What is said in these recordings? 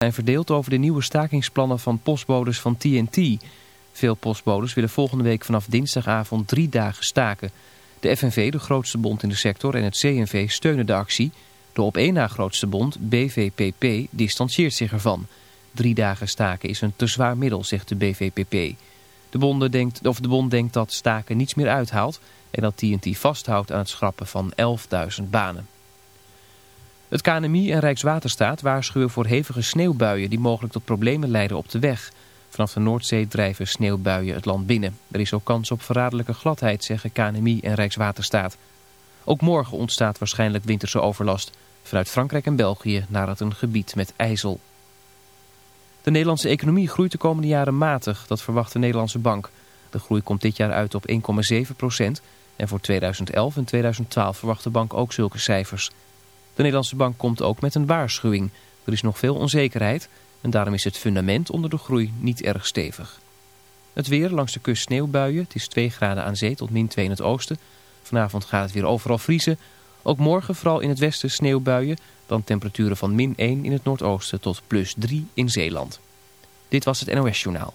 zijn verdeeld over de nieuwe stakingsplannen van postbodes van TNT. Veel postbodes willen volgende week vanaf dinsdagavond drie dagen staken. De FNV, de grootste bond in de sector, en het CNV steunen de actie. De op één na grootste bond, BVPP, distancieert zich ervan. Drie dagen staken is een te zwaar middel, zegt de BVPP. De, bonden denkt, of de bond denkt dat staken niets meer uithaalt en dat TNT vasthoudt aan het schrappen van 11.000 banen. Het KNMI en Rijkswaterstaat waarschuwen voor hevige sneeuwbuien die mogelijk tot problemen leiden op de weg. Vanaf de Noordzee drijven sneeuwbuien het land binnen. Er is ook kans op verraderlijke gladheid, zeggen KNMI en Rijkswaterstaat. Ook morgen ontstaat waarschijnlijk winterse overlast. Vanuit Frankrijk en België naar het een gebied met ijzel. De Nederlandse economie groeit de komende jaren matig, dat verwacht de Nederlandse bank. De groei komt dit jaar uit op 1,7 procent en voor 2011 en 2012 verwacht de bank ook zulke cijfers. De Nederlandse bank komt ook met een waarschuwing. Er is nog veel onzekerheid en daarom is het fundament onder de groei niet erg stevig. Het weer langs de kust sneeuwbuien. Het is 2 graden aan zee tot min 2 in het oosten. Vanavond gaat het weer overal vriezen. Ook morgen vooral in het westen sneeuwbuien. Dan temperaturen van min 1 in het noordoosten tot plus 3 in Zeeland. Dit was het NOS Journaal.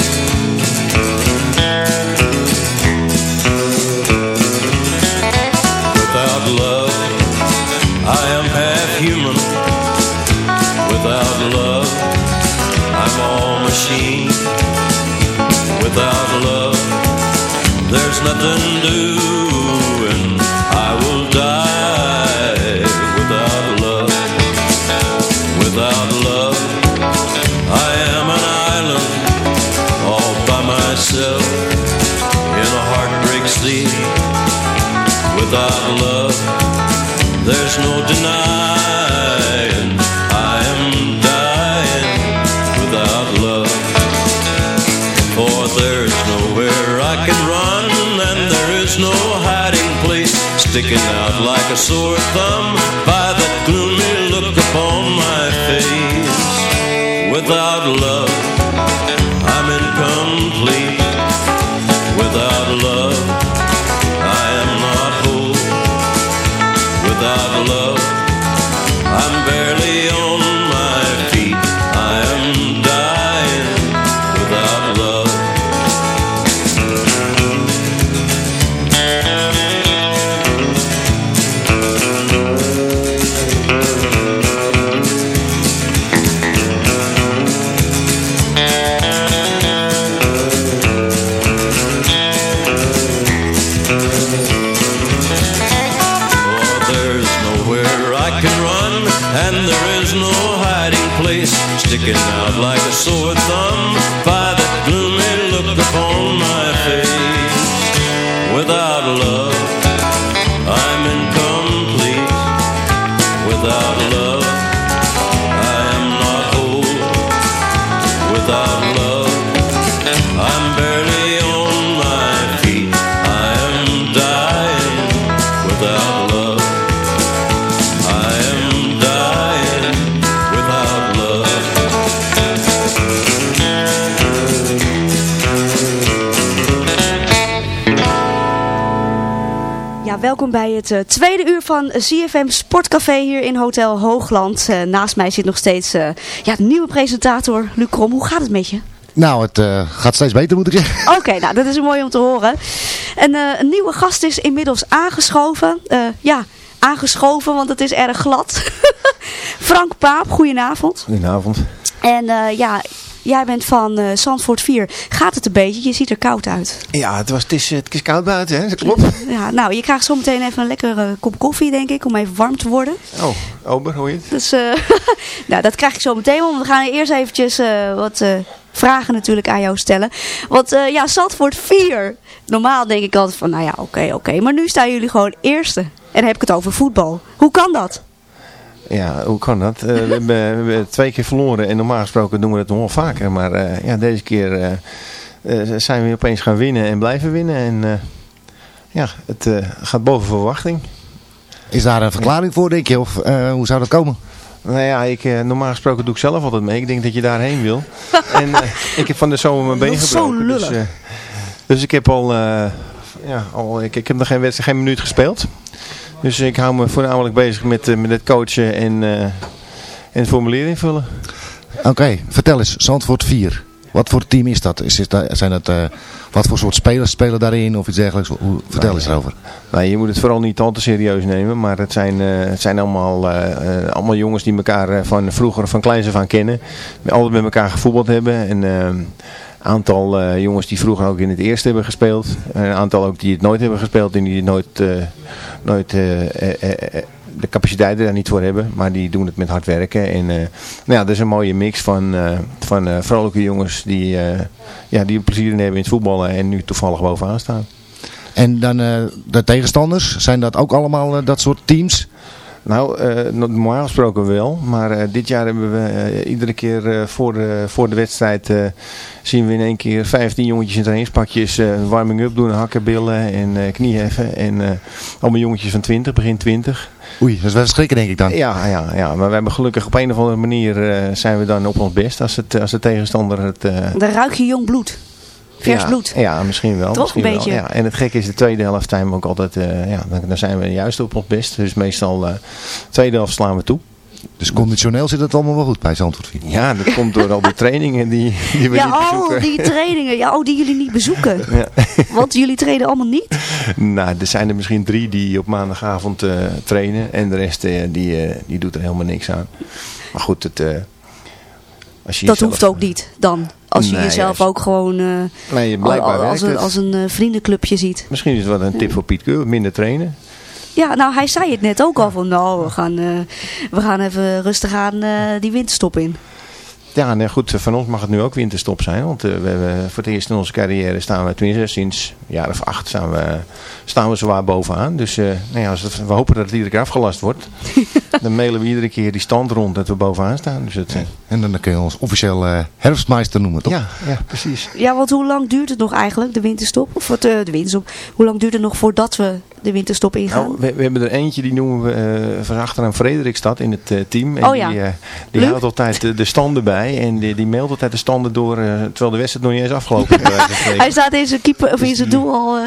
Machine. Without love, there's nothing doing. Sticking out like a sore thumb love. I am dying without love. Ja, welkom bij het eh, tweede uur van CFM Sportcafé hier in Hotel Hoogland. Eh, naast mij zit nog steeds eh, ja, nieuwe presentator Luc Krom. Hoe gaat het met je? Nou, het eh, gaat steeds beter moet ik zeggen. Oké, nou dat is mooi om te horen. En eh, een nieuwe gast is inmiddels aangeschoven. Eh, ja, aangeschoven, want het is erg glad. Frank Paap, goedenavond. Goedenavond. En eh, ja, jij bent van eh Zandvoort 4. Gaat het een beetje? Je ziet er koud uit. Ja, het, was, het, is, het is koud buiten, hè? Dat klopt. Ja, nou, je krijgt zo meteen even een lekkere kop koffie, denk ik, om even warm te worden. Oh, Ober, hoor je het? Dus, eh, nou, dat krijg ik zo meteen, want we gaan eerst eventjes eh, wat eh, vragen natuurlijk aan jou stellen. Want eh, ja, Zandvoort 4. Normaal denk ik altijd van, nou ja, oké, oké. Maar nu staan jullie gewoon eerste. En dan heb ik het over voetbal. Hoe kan dat? Ja, hoe kan dat? Eh, we, hebben, we hebben twee keer verloren en normaal gesproken doen we het nog wel vaker. Maar eh, ja, deze keer eh, eh, zijn we opeens gaan winnen en blijven winnen. En eh, ja, het gaat boven verwachting. Is daar een verklaring voor, denk je? Of hoe zou dat komen? Nou ja, ik, normaal gesproken doe ik zelf altijd mee. Ik denk dat je daarheen wil. en ik heb van de zomer mijn been gebroken. Dus, dus ik heb al, ja, al ik, ik heb nog geen, wedstrijd, geen minuut gespeeld. Dus ik hou me voornamelijk bezig met, met het coachen en, en het formulier invullen. Oké, vertel eens, Zandvoort 4. Wat voor team is dat? Is, het, zijn het, uh, wat voor soort spelers spelen daarin of iets dergelijks? Hoe, vertel nou, eens erover. Nou, je moet het vooral niet al te serieus nemen. Maar het zijn, uh, het zijn allemaal, uh, allemaal jongens die elkaar van vroeger, van kleins af aan kennen. Altijd met elkaar gevoetbald hebben. En een aantal jongens die vroeger ook in het eerste hebben gespeeld. Een aantal ook die het nooit hebben gespeeld en die het nooit... nooit de capaciteiten daar niet voor hebben. Maar die doen het met hard werken. En uh, nou ja, dat is een mooie mix van, uh, van uh, vrolijke jongens die, ja, die plezier in hebben in het voetballen. En nu toevallig bovenaan staan. En dan de tegenstanders, zijn dat ook allemaal dat soort teams? Nou, uh, normaal gesproken wel. Maar uh, dit jaar hebben we uh, iedere keer voor, de, voor de wedstrijd zien we in één keer 15 jongetjes in trainingspakjes warming-up doen, hakken, billen en knieheffen. En allemaal jongetjes van 20, begin 20. Oei, dat is wel schrikken denk ik dan. Ja, ja, ja, maar we hebben gelukkig op een of andere manier zijn we dan op ons best als, het, als de tegenstander het... Dan ruik je jong bloed. Vers ja, bloed. Ja, misschien wel. Toch misschien een beetje. Wel, ja. En het gekke is, de tweede helft zijn we ook altijd, uh, ja, dan, dan, zijn we juist op ons best. Dus meestal, uh, tweede helft slaan we toe. Dus conditioneel zit het allemaal wel goed bij Zandvoort 4? Ja, dat komt door al die trainingen die, die we ja, niet bezoeken. Ja, al die trainingen ja, oh, die jullie niet bezoeken. Ja. Want jullie trainen allemaal niet? Nou, er zijn er misschien drie die op maandagavond uh, trainen. En de rest uh, die, uh, die doet er helemaal niks aan. Maar goed, het, als je dat jezelf... hoeft ook niet dan? Als je nee, jezelf juist. ook gewoon uh, nee, blijkbaar als, een, als een uh, vriendenclubje ziet. Misschien is het wel een tip voor Piet Keur, minder trainen. Ja, nou hij zei het net ook al van nou, we gaan, uh, we gaan even rustig aan die winterstop in. Ja, nee, goed, van ons mag het nu ook winterstop zijn. Want uh, we hebben voor het eerst in onze carrière staan we tenminste sinds een jaar of acht staan we, staan we zwaar bovenaan. Dus uh, nou ja, als het, we hopen dat het iedere keer afgelast wordt. dan mailen we iedere keer die stand rond dat we bovenaan staan. Dus het, ja. En dan kun je ons officieel uh, herfstmeister noemen, toch? Ja, ja, precies. Ja, want hoe lang duurt het nog eigenlijk, de winterstop? Of de, de winterstop? Hoe lang duurt het nog voordat we de winterstop ingaan? Nou, we, we, hebben er eentje, die noemen we uh, van achteraan Frederikstad in het uh, team. En oh ja. Die, uh, die houdt altijd de, de standen bij. En die, die mailt altijd de standen door, terwijl de wedstrijd nog niet eens afgelopen is. Hij staat in zijn keeper of dus in zijn doel al.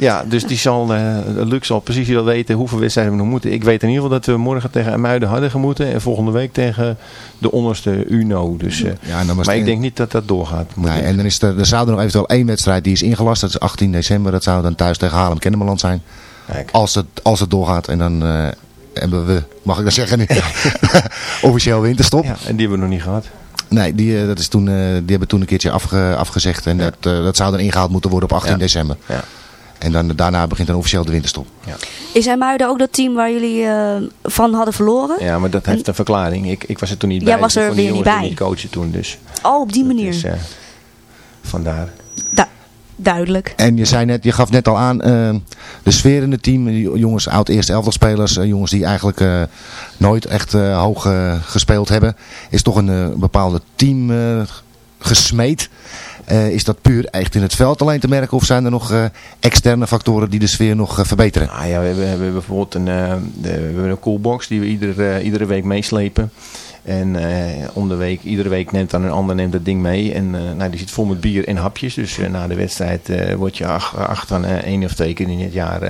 ja, dus die zal, Luc zal precies wel weten hoeveel wedstrijden we nog moeten. Ik weet in ieder geval dat we morgen tegen Muiden hadden gemoeten. En volgende week tegen de onderste UNO. Dus, ja, maar ik denk niet dat dat doorgaat. Nee, en dan is er, er zou er nog eventueel één wedstrijd die is ingelast. Dat is 18 december. Dat zou dan thuis tegen Haarlem-Kennemerland zijn. Als het, als het doorgaat. En dan uh, hebben we, mag ik dat zeggen nu, officieel winterstop. Ja, en die hebben we nog niet gehad. Nee, die, dat is toen, uh, die hebben toen een keertje afge, afgezegd. En ja. dat, uh, dat zou dan ingehaald moeten worden op 18 ja. december. Ja. En dan, daarna begint dan officieel de winterstop. Ja. Is IJmuiden ook dat team waar jullie uh, van hadden verloren? Ja, maar dat heeft een verklaring. Ik, ik was er toen niet Jij bij. was er weer niet bij. niet coachen toen, dus. Oh, op die manier. Is, uh, vandaar. Da duidelijk. En je zei net, je gaf net al aan, uh, de sfeer in het team, jongens, oud eerste elftal spelers, uh, jongens die eigenlijk uh, nooit echt hoog gespeeld hebben, is toch een bepaalde team gesmeed. Uh, is dat puur echt in het veld alleen te merken of zijn er nog uh, externe factoren die de sfeer nog uh, verbeteren? Ah, ja, we, hebben, we hebben bijvoorbeeld een, de, we hebben een coolbox die we iedere, iedere week meeslepen. En uh, om de week, iedere week neemt dan een ander neemt dat ding mee. En uh, nou, die zit vol met bier en hapjes. Dus uh, na de wedstrijd word je acht aan één of twee keer in het jaar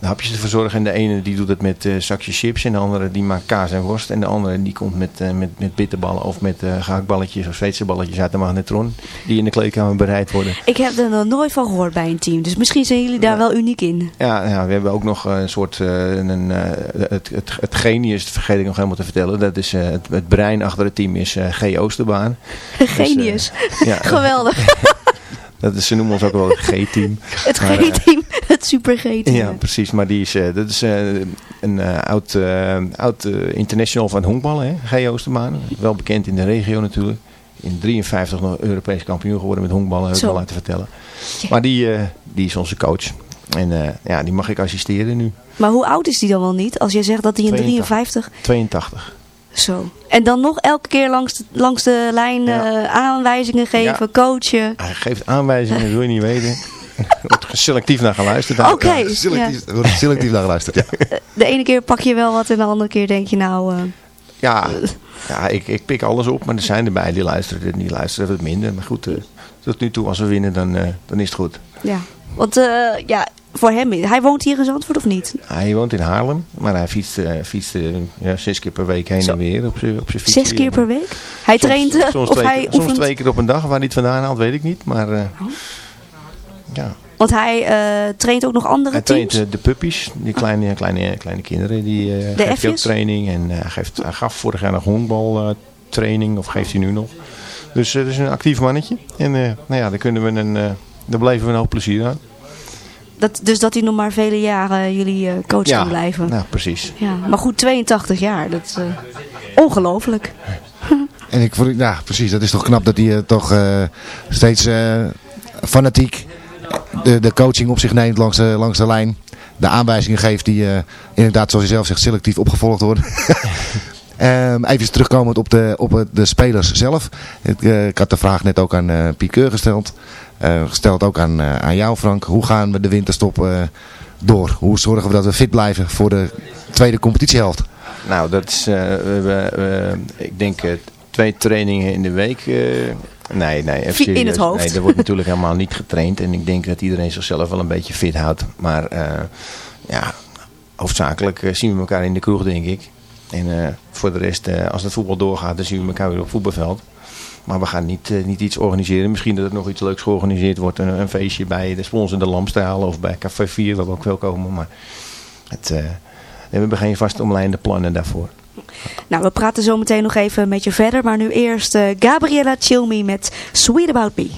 de hapjes te verzorgen. En de ene die doet het met zakjes chips. En de andere die maakt kaas en worst. En de andere die komt met, met, met bitterballen of met gehaktballetjes of Zweedse balletjes uit de magnetron. Die in de kleedkamer bereid worden. Ik heb er nog nooit van gehoord bij een team. Dus misschien zijn jullie daar ja. wel uniek in. Ja, ja, we hebben ook nog een soort, een, het, het, het, het genius, vergeet ik nog helemaal te vertellen. Dat is het, het brein achter het team is uh, G. Oosterbaan. Genius. Dus, uh, ja, Geweldig. dat is, ze noemen ons ook wel het G-team. Het G-team, het super G-team. Ja, precies. Maar die is, uh, dat is een oud, oud international van honkballen, hè? G. Oosterbaan. Wel bekend in de regio natuurlijk. In 53 nog Europees kampioen geworden met honkballen, heb ik wel laten vertellen. Maar die, die is onze coach. En ja, die mag ik assisteren nu. Maar hoe oud is die dan wel niet? Als je zegt dat hij in 53... 82. Zo. En dan nog elke keer langs de, langs de lijn ja. uh, aanwijzingen geven, ja. coachen. Hij geeft aanwijzingen, dat wil je niet weten. Er wordt selectief naar geluisterd. Oké. Ja. Selectief, wordt selectief naar geluisterd, ja. De ene keer pak je wel wat en de andere keer denk je nou... eh, Ja, ja ik, ik pik alles op, maar er zijn erbij die luisteren het niet, luisteren het minder. Maar goed, eh, tot nu toe als we winnen, dan, eh, dan is het goed. ja. Want eh, ja, voor hem, hij woont hier in Zandvoort of niet? Hij woont in Haarlem, maar hij fietst, eh, fietst eh, ja, zes keer per week heen Zo. en weer op zijn fiets. Zes keer per week? Hij traint soms of twee, hij keer- soms oefent? twee keer op een dag, waar hij het vandaan haalt, weet ik niet. Maar eh, ja, Want hij traint ook nog andere hij teams? traint eh, de puppies, die kleine, kleine, kleine kinderen. Die geeft hij ook training. En hij, geeft, hij gaf vorig jaar nog honkbaltraining, training of geeft hij nu nog. Dus het is een actief mannetje. En nou ja, daar kunnen we een, daar beleven we een hoop plezier aan. dat, dus dat hij nog maar vele jaren jullie eh, coach kan blijven. nou precies. Ja, maar goed, 82 jaar, dat is eh, ongelooflijk. En ik vond, ja, precies, dat is toch knap dat hij eh, toch steeds fanatiek de, de coaching op zich neemt langs de, langs de lijn. De aanwijzingen geeft die inderdaad, zoals hij zelf zegt, selectief opgevolgd worden. Ehm, even terugkomend op de, op de spelers zelf. Ik, eh, ik had de vraag net ook aan eh Piqueur gesteld. Eh, gesteld ook aan, eh, aan jou Frank. Hoe gaan we de winterstop eh, door? Hoe zorgen we dat we fit blijven voor de tweede competitiehelft? Nou, dat is, eh, we, we- we- ik denk twee trainingen in de week. eh, nee, nee, even in het hoofd. Nee, er wordt natuurlijk helemaal niet getraind. En ik denk dat iedereen zichzelf wel een beetje fit houdt. Maar eh, ja, hoofdzakelijk zien we elkaar in de kroeg, denk ik. En eh, voor de rest, eh, als het voetbal doorgaat, dan zien we elkaar weer op het voetbalveld. Maar we gaan niet, eh, niet iets organiseren. Misschien dat er nog iets leuks georganiseerd wordt. Een, een feestje bij de sponsor de Lamstraal of bij Café 4, waar we ook wel komen. Maar het, we hebben geen vast omlijnde plannen daarvoor. Nou, we praten zo meteen nog even met je verder. Maar nu eerst eh, Gabriella Chilmi met Sweet About Me.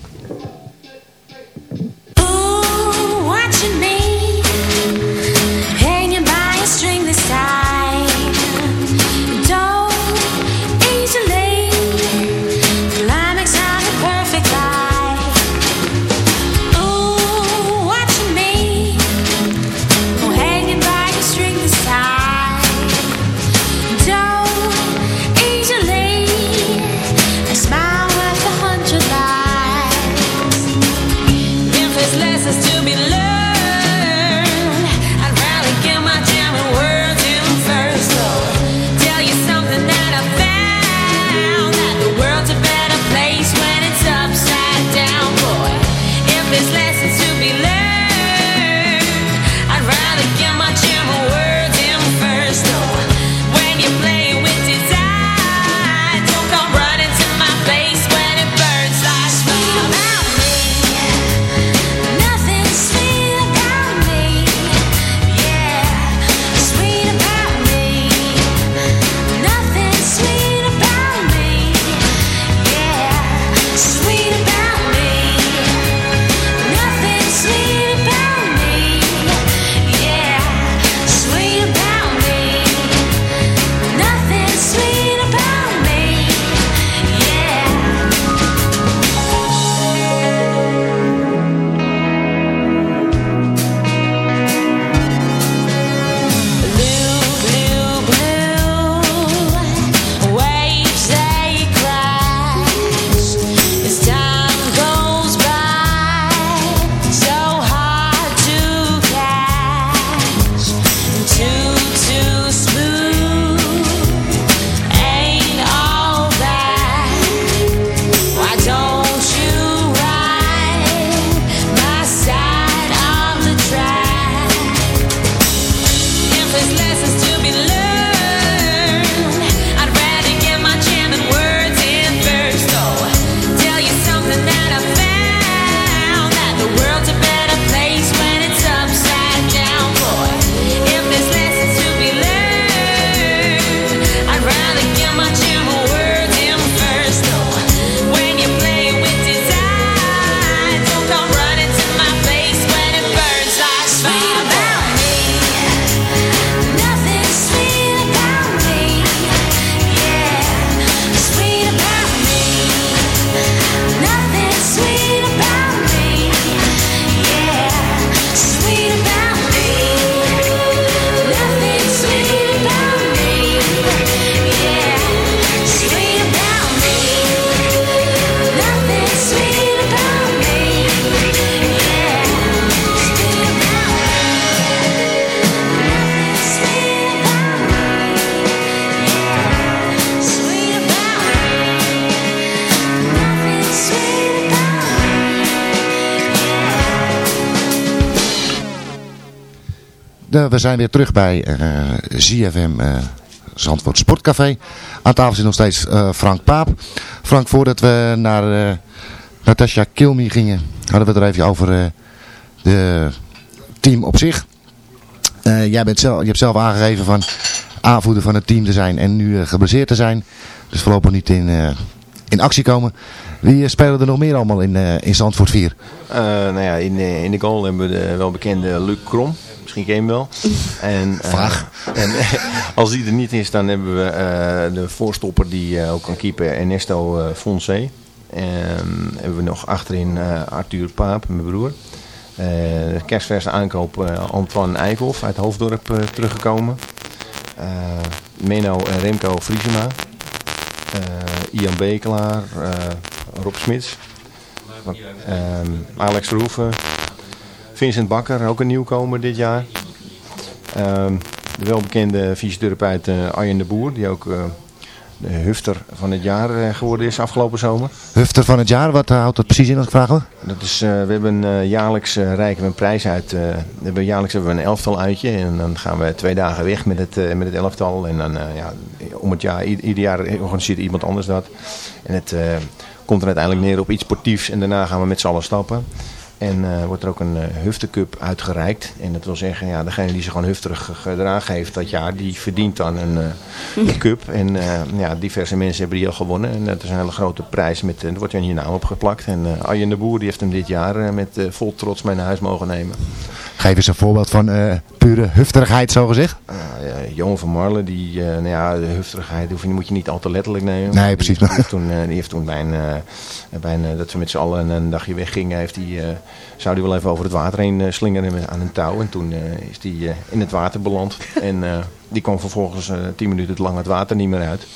We zijn weer terug bij eh ZFM eh, Zandvoort Sportcafé. Aan tafel zit nog steeds eh, Frank Paap. Frank, voordat we naar eh Natasja Kilmi gingen, hadden we het er even over de team op zich. Jij bent zelf, je hebt zelf aangegeven van aanvoerder van het team te zijn en nu geblesseerd te zijn. Dus voorlopig niet in, in actie komen. Wie spelen er nog meer allemaal in, in Zandvoort 4? Eh, nou ja, in, in de goal hebben we de welbekende Luc Krom. Misschien hem wel. En, eh, Vaag. en als die er niet is, dan hebben we eh, de voorstopper die eh, ook kan keeper, Ernesto eh Fonse. En hebben we nog achterin eh, Arthur Paap, mijn broer. Eh, de kerstverse aankoop eh, Antoine Eikhoff uit Hoofddorp eh, teruggekomen. Eh, Menno en Remco Vriesema. Eh, Ian Bekelaar, eh, Rob Smits. Ehm, Alex Verhoeven. Vincent Bakker, ook een nieuwkomer dit jaar. Ehm, de welbekende fysiotherapeut eh, Arjen de Boer, die ook eh, de hufter van het jaar eh, geworden is afgelopen zomer. Hufter van het jaar, wat houdt dat precies in als ik vraag? Dat is, we hebben eh, jaarlijks eh, reiken we een prijs uit. we hebben, jaarlijks hebben we een elftal uitje. En dan gaan we twee dagen weg met het, met het elftal. En dan ja, om het jaar, ieder jaar organiseert iemand anders dat. En het komt er uiteindelijk neer op iets sportiefs. En daarna gaan we met z'n allen stappen. En eh, wordt er ook een eh Huftecup uitgereikt. En dat wil zeggen, ja, degene die zich gewoon hufterig gedragen heeft dat jaar, die verdient dan een, eh, een cup. En ja, diverse mensen hebben die al gewonnen. En dat is een hele grote prijs. Met, er wordt je naam opgeplakt. En Arjen de Boer die heeft hem dit jaar met vol trots mee naar huis mogen nemen. Geef eens een voorbeeld van pure hufterigheid, zo gezegd. Ja, Johan van Marlen, die, eh, nou ja, de hufterigheid hoef je, moet je niet al te letterlijk nemen. Nee, precies. Die, die heeft toen, eh, die heeft toen bij, een, eh, bij een, eh, dat we met z'n allen een dagje weggingen, heeft die, eh, zou hij wel even over het water heen eh, slingeren aan een touw. En toen eh, is hij in het water beland. en eh, die kwam vervolgens eh, tien minuten lang het water niet meer uit.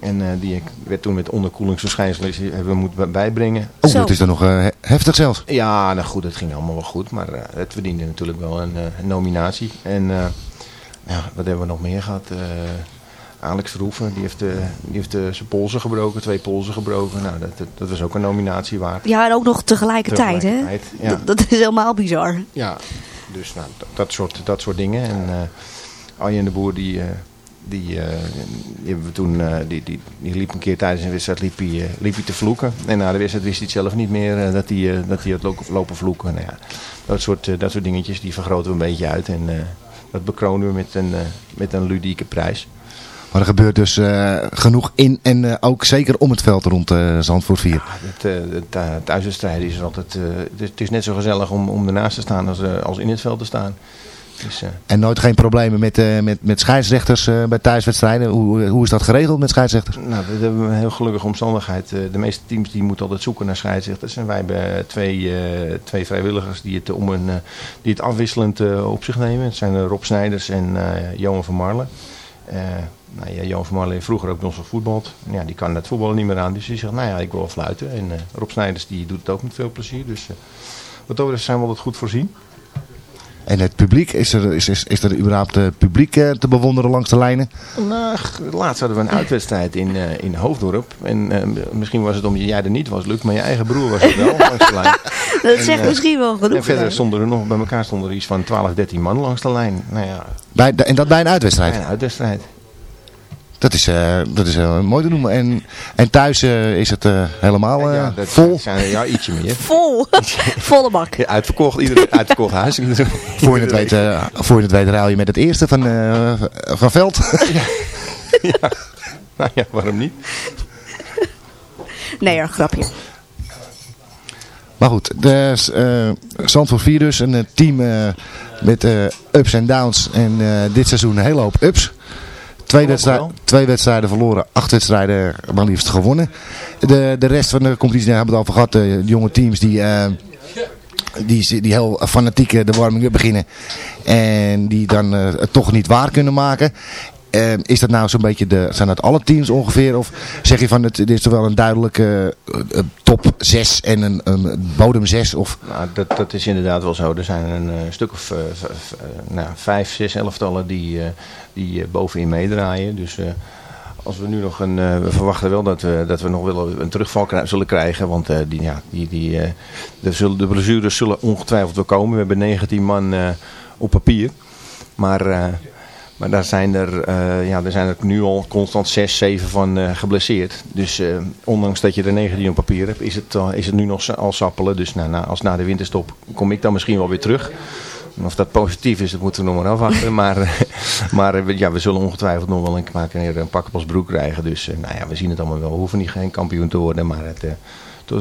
En eh, die werd toen met onderkoelingsverschijnselen hebben we moeten bijbrengen. Oh, Zo. dat is dan nog eh, he- heftig zelfs. Ja, nou goed, het ging allemaal wel goed. Maar eh, het verdiende natuurlijk wel een, eh, nominatie. En eh, ja, wat hebben we nog meer gehad? Eh, Alex Verhoeven, die heeft, eh, die heeft eh, zijn polsen gebroken, twee polsen gebroken. Nou, dat, dat, was ook een nominatie waard. Ja, en ook nog tegelijkertijd, Tegelijkertijd, hè? ja. Dat, is helemaal bizar. Ja, dus nou, dat, dat, soort, dat soort dingen. En eh Arjen de Boer, die, die, die hebben we toen, die, die, die liep een keer tijdens een wedstrijd liep hij, liep hij te vloeken. En na de wedstrijd wist hij het zelf niet meer dat hij, dat hij had lopen, vloeken. Nou ja, dat, soort, dat soort dingetjes, die vergroten we een beetje uit. En dat bekronen we met een, eh, met een ludieke prijs. Maar er gebeurt dus eh, genoeg in en eh, ook zeker om het veld rond eh, Zandvoort 4. Ja, het, het, is er altijd, het, is, net zo gezellig om, om ernaast te staan als, als in het veld te staan. Dus, eh, En nooit geen problemen met, eh, met, met scheidsrechters eh, bij thuiswedstrijden. Hoe, hoe is dat geregeld met scheidsrechters? Nou, dat hebben we een heel gelukkige omstandigheid. De meeste teams die moeten altijd zoeken naar scheidsrechters. En wij hebben twee, twee vrijwilligers die het, om een, die het afwisselend op zich nemen. Het zijn Rob Snijders en Johan van Marlen. Eh, nou, ja, Johan van Marlen heeft vroeger ook nog gevoetbald. Ja, die kan het voetballen niet meer aan. Dus die zegt, nou ja, ik wil wel fluiten. En Rob Snijders die doet het ook met veel plezier. Dus wat dat betreft zijn we altijd goed voorzien. En het publiek, is er, is, is, is er überhaupt eh, publiek eh, te bewonderen langs de lijnen? Nou, laatst hadden we een uitwedstrijd in, eh, in Hoofddorp. En misschien was het omdat jij er niet was, Luc, maar je eigen broer was er wel langs de lijn. Dat En, zegt misschien wel genoeg. En verder stonden er nog, bij elkaar stonden er iets van 12, 13 man langs de lijn. Nou ja, Bij, en dat bij een uitwedstrijd? een uitwedstrijd. Dat is, eh, dat is eh, mooi te noemen. En, en thuis eh, is het eh, helemaal eh, ja, dat vol. Zijn er, ja, ietsje meer. Vol. Volle bak. Ja, uitverkocht, iedereen uitverkocht huis. Voor je het weet, eh, voor je het weet ruil je met het eerste van, eh, van Veld. Nou ja, waarom niet? Nee, hoor, grapje. Maar goed, de uh, Zandvoort 4 dus. Een team eh, met eh, ups en downs. En eh, dit seizoen een hele hoop ups. Twee, wedstrijd, wel. twee wedstrijden verloren, acht wedstrijden maar liefst gewonnen. De, de rest van de competitie daar hebben we het al gehad. De jonge teams die, eh, die, die heel fanatiek eh, de warming-up beginnen. En die dan eh, het toch niet waar kunnen maken. Is dat nou zo'n beetje de, zijn dat alle teams ongeveer? Of zeg je van het, is toch wel een duidelijke eh, eh, top 6 en een, een bodem 6? Of Nou, dat, dat is inderdaad wel zo. Er zijn een eh, stuk of eh, nou, vijf, zes elftallen die, die bovenin meedraaien. Dus als we nu nog een... we verwachten wel dat we, dat we nog wel een terugval zullen krijgen. Want die, ja, die, die, de, zullen, de blessures zullen ongetwijfeld wel komen. We hebben 19 man op papier. Maar, maar daar zijn er, eh, ja, er zijn er nu al constant 6, 7 van eh, geblesseerd. Dus eh, ondanks dat je er 19 op papier hebt, is het, is het nu nog al sappelen. Dus nou, na, als na de winterstop kom ik dan misschien wel weer terug. Of dat positief is, dat moeten we nog maar afwachten. maar maar ja, we zullen ongetwijfeld nog wel een, maar een, een pak ons broek krijgen. Dus nou ja, we zien het allemaal wel. We hoeven niet geen kampioen te worden. Maar het,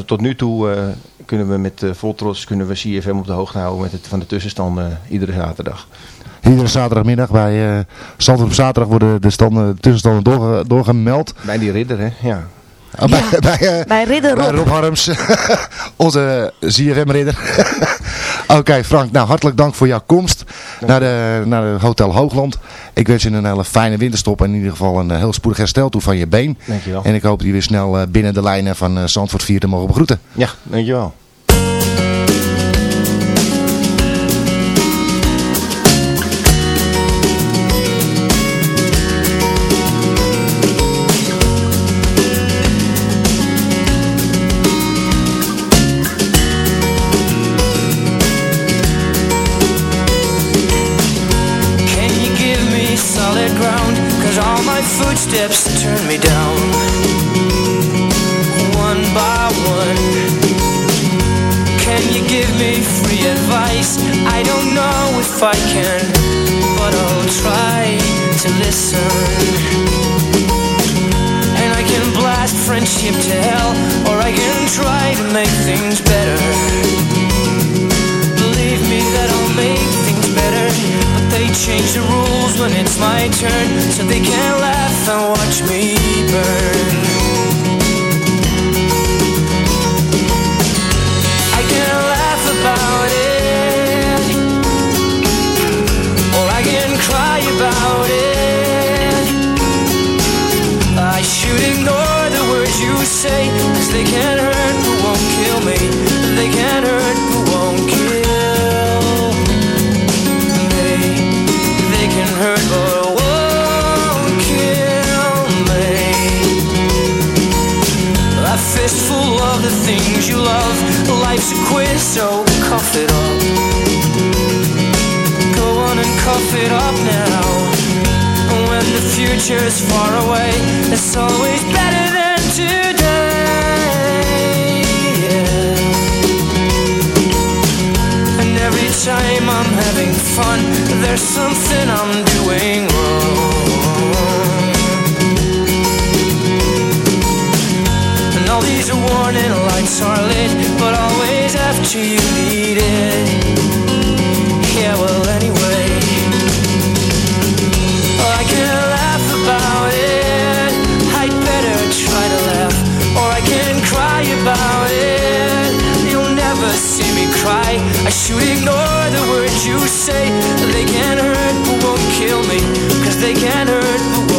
tot, nu toe kunnen we met eh, vol trots kunnen we CFM op de hoogte houden met het, van de tussenstanden eh, iedere zaterdag. Iedere zaterdagmiddag bij uh, Zandvoort op zaterdag worden de, standen, de tussenstanden doorge, doorgemeld. Bij die ridder, hè? Ja. Oh, bij, bij, eh, Bij Ridder bij Rob. Rob Harms, onze ZFM-ridder. Oké Frank, nou hartelijk dank voor jouw komst naar de, naar de Hotel Hoogland. Ik wens je een hele fijne winterstop en in ieder geval een eh, heel spoedig herstel toe van je been. Dankjewel. En ik hoop dat je weer snel eh, binnen de lijnen van eh, Zandvoort 4 te mogen begroeten. Ja, dankjewel. The future's far away, it's always better than today. Yeah. And every time I'm having fun, there's something I'm doing wrong. And all these warning lights are lit, but always after you need it. I should ignore the words you say. They can hurt but won't kill me, cause they can hurt but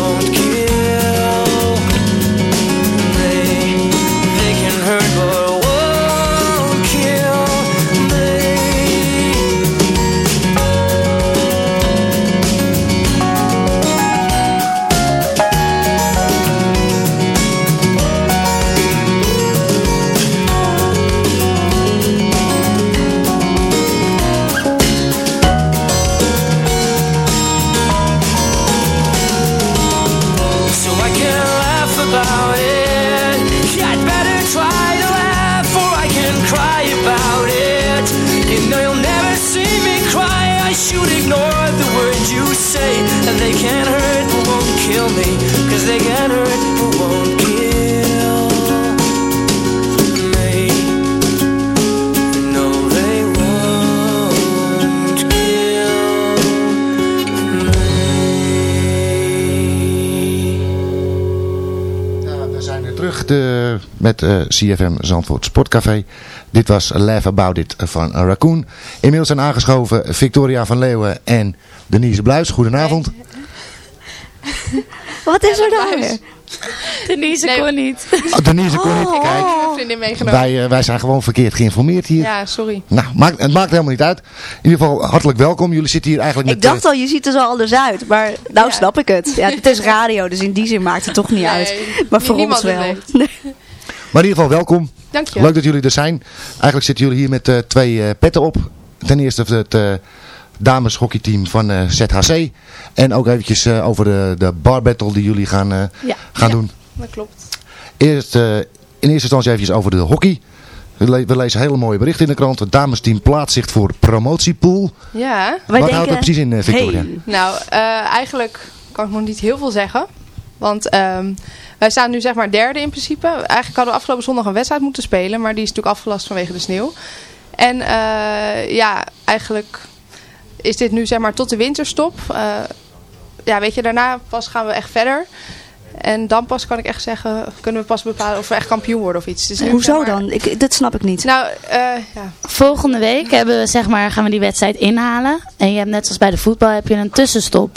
kill me, cause they can hurt but won't kill me. No, they won't kill me. Ja, we zijn weer terug de, met eh, CFM Zandvoort Sportcafé. Dit was Laugh About It van Raccoon. Inmiddels zijn aangeschoven Victoria van Leeuwen en Denise Bluis. Goedenavond. Wat is er nou weer? Denise Nee. kon niet. Oh, Denise kon niet. Oh. Kijk, Ik heb mijn vriendin meegenomen. wij, eh, wij zijn gewoon verkeerd geïnformeerd hier. Ja, sorry. Nou, maakt, het maakt helemaal niet uit. In ieder geval hartelijk welkom. Jullie zitten hier eigenlijk Ik met... eh, dacht al, je ziet er zo anders uit. Maar nou Ja. snap ik het. Ja, het is radio, dus in die zin maakt het toch niet Nee, uit. Maar voor niemand ons wel. Nee. Maar in ieder geval welkom. Dank je. Leuk dat jullie er zijn. Eigenlijk zitten jullie hier met eh, twee eh, petten op. Ten eerste het, eh, dameshockeyteam van eh, ZHC. En ook eventjes eh, over de, de bar battle die jullie gaan, eh, Ja. gaan Ja. doen. Dat klopt. Eerst, eh, in eerste instantie eventjes over de hockey. We, le- we lezen hele mooie berichten in de krant. Het damesteam plaatst zich voor promotiepool. Ja. Wij Wat denken, houdt dat precies in, Victoria? hey, Nou, eh, eigenlijk kan ik nog niet heel veel zeggen. Want ehm, wij staan nu zeg maar derde in principe. Eigenlijk hadden we afgelopen zondag een wedstrijd moeten spelen. Maar die is natuurlijk afgelast vanwege de sneeuw. En eh, ja, eigenlijk is dit nu zeg maar tot de winterstop. Eh, ja, weet je, daarna pas gaan we echt verder. En dan pas kan ik echt zeggen, kunnen we pas bepalen of we echt kampioen worden of iets. Dus Hoezo maar- dan? Ik, dat snap ik niet. Nou, eh, ja. Volgende week hebben we, zeg maar, gaan we die wedstrijd inhalen. En je hebt net zoals bij de voetbal heb je een tussenstop.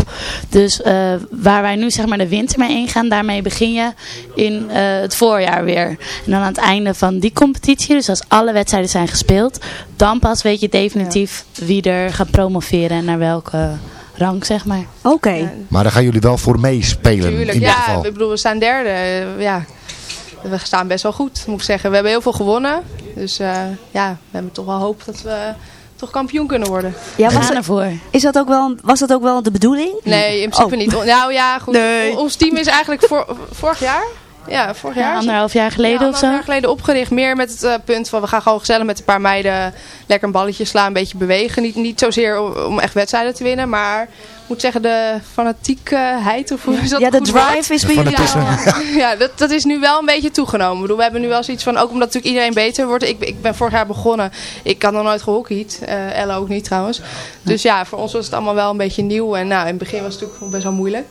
Dus eh, waar wij nu zeg maar de winter mee ingaan, daarmee begin je in eh, het voorjaar weer. En dan aan het einde van die competitie, dus als alle wedstrijden zijn gespeeld, dan pas weet je definitief wie er gaat promoveren en naar welke rang, zeg maar. Oké. Maar daar gaan jullie wel voor meespelen Tuurlijk, in dit ja. geval. Ik bedoel, we staan derde. eh, Ja, we staan best wel goed, moet ik zeggen. We hebben heel veel gewonnen. Dus eh, ja, we hebben toch wel hoop dat we toch kampioen kunnen worden. Ja, was, dat, ervoor. is dat ook wel, was dat ook wel de bedoeling? Nee, in principe Oh. niet. Nou ja, goed. Nee. Ons team is eigenlijk voor, vorig jaar. Ja, vorig Ja, jaar. anderhalf jaar Ja, geleden of zo. jaar geleden opgericht. Meer met het eh, punt van we gaan gewoon gezellig met een paar meiden lekker een balletje slaan, een beetje bewegen. Niet, niet zozeer om, om echt wedstrijden te winnen, maar ik moet zeggen de fanatiekheid of hoe is dat Ja, de woord? drive is bij Van jullie tussen. Ja, dat, dat is nu wel een beetje toegenomen. Ik bedoel, we hebben nu wel zoiets van, ook omdat natuurlijk iedereen beter wordt. Ik, ik ben vorig jaar begonnen. Ik had nog nooit gehockeyd. Eh Ella ook niet trouwens. Dus ja, voor ons was het allemaal wel een beetje nieuw. En nou, in het begin was het natuurlijk best wel moeilijk.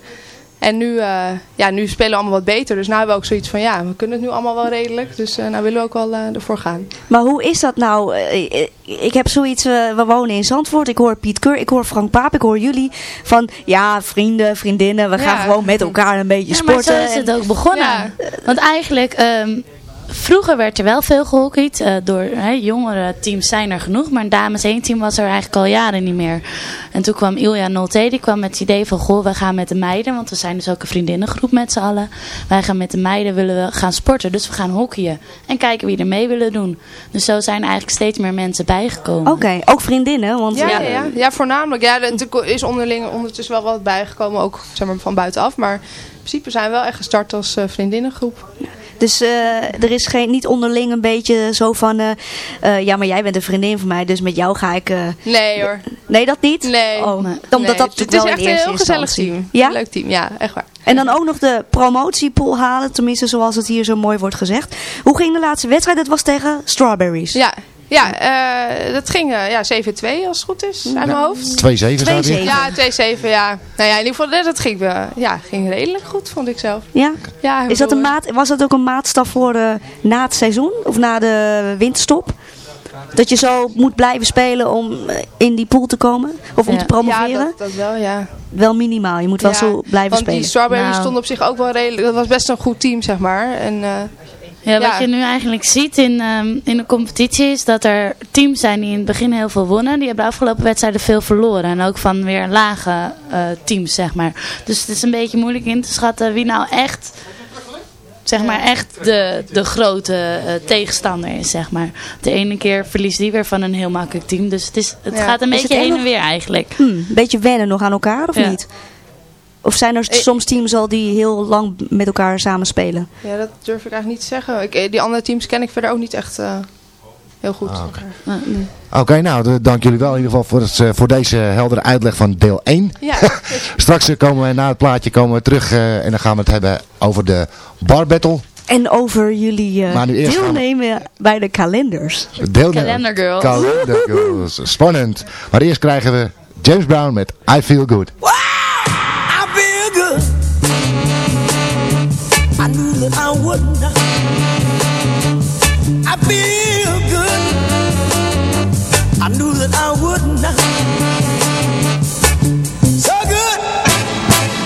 En nu, eh, ja, nu spelen we allemaal wat beter. Dus nu hebben we ook zoiets van, ja, we kunnen het nu allemaal wel redelijk. Dus eh nou willen we ook wel eh, ervoor gaan. Maar hoe is dat nou? Ik heb zoiets, eh, we wonen in Zandvoort. Ik hoor Piet Keur, ik hoor Frank Paap, ik hoor jullie. Van ja, vrienden, vriendinnen, we gaan Ja. gewoon met elkaar een beetje Ja, maar sporten. zo is het En- ook begonnen. Ja. Want eigenlijk, ehm, vroeger werd er wel veel gehockeyd. eh, door hè, jongere teams zijn er genoeg. Maar een dames 1 team was er eigenlijk al jaren niet meer. En toen kwam Ilja Nolte, die kwam met het idee van... Goh, we gaan met de meiden, want we zijn dus ook een vriendinnengroep met z'n allen. Wij gaan met de meiden, willen we gaan sporten. Dus we gaan hockeyen. En kijken wie er mee willen doen. Dus zo zijn eigenlijk steeds meer mensen bijgekomen. Oké, ook vriendinnen, want Ja, ja, ja, ja. ja voornamelijk. Ja, er natuurlijk is onderling ondertussen wel wat bijgekomen. Ook zeg maar, van buitenaf. Maar in principe zijn we wel echt gestart als eh, vriendinnengroep. Dus eh, er is geen, niet onderling een beetje zo van, eh, eh, ja, maar jij bent een vriendin van mij, dus met jou ga ik... eh, Nee hoor. Nee, dat niet? Nee. Oh, Nee. Omdat Nee, dat het wel is echt een heel gezellig instantie. team. Ja? Leuk team, ja, echt waar. En dan ook nog de promotiepool halen, tenminste zoals het hier zo mooi wordt gezegd. Hoe ging de laatste wedstrijd? Dat was tegen Strawberries. Ja, ja eh, dat ging eh, ja, 7-2 als het goed is, uit mijn hoofd. 2-7 staat hier. 2-7. Ja, 2-7, ja. Nou ja, in ieder geval, dat ging, eh, ja, ging redelijk goed, vond ik zelf. Ja? Ja, ik Is dat een maat, was dat ook een maatstaf voor eh, na het seizoen? Of na de winterstop? Dat je zo moet blijven spelen om eh, in die pool te komen? Of om Ja. te promoveren? Ja, dat, dat wel, ja. Wel minimaal. Je moet wel Ja, zo blijven Want spelen. die Strawberries Nou. stond op zich ook wel redelijk, dat was best een goed team, zeg maar. En eh, Ja, wat Ja. je nu eigenlijk ziet in, ehm, in de competitie is dat er teams zijn die in het begin heel veel wonnen. Die hebben de afgelopen wedstrijden veel verloren. En ook van weer lage eh, teams, zeg maar. Dus het is een beetje moeilijk in te schatten wie nou echt, zeg maar, echt de, de grote eh, tegenstander is, zeg maar. De ene keer verliest die weer van een heel makkelijk team. Dus het, is, het Ja. gaat een beetje heen en weer eigenlijk. Hm, een beetje wennen nog aan elkaar of Ja. niet? Of zijn er soms teams al die heel lang met elkaar samen spelen? ja, dat durf ik eigenlijk niet te zeggen. Ik, eh, die andere teams ken ik verder ook niet echt eh, heel goed. Ah, oké. Nee. Nou, dank jullie wel in ieder geval voor, het, eh, voor deze heldere uitleg van deel 1. Ja, Straks komen we na het plaatje komen we terug eh, en dan gaan we het hebben over de bar battle. En over jullie eh, we- deelnemen bij de kalenders. Deel Calendar Girls. Calendar Girls. Spannend. Maar eerst krijgen we James Brown met I Feel Good. I good. I knew that I would not. I feel good. I knew that I would not. So good,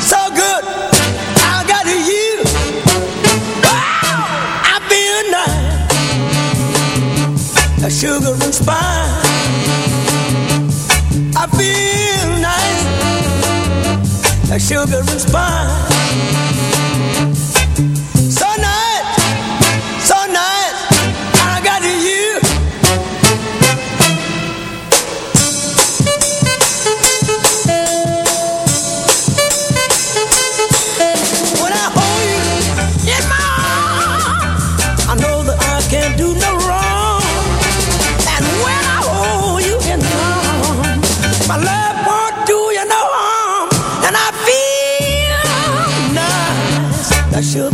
so good. I got you. Wow, I feel nice. A sugar and spice. Like sugar and spice.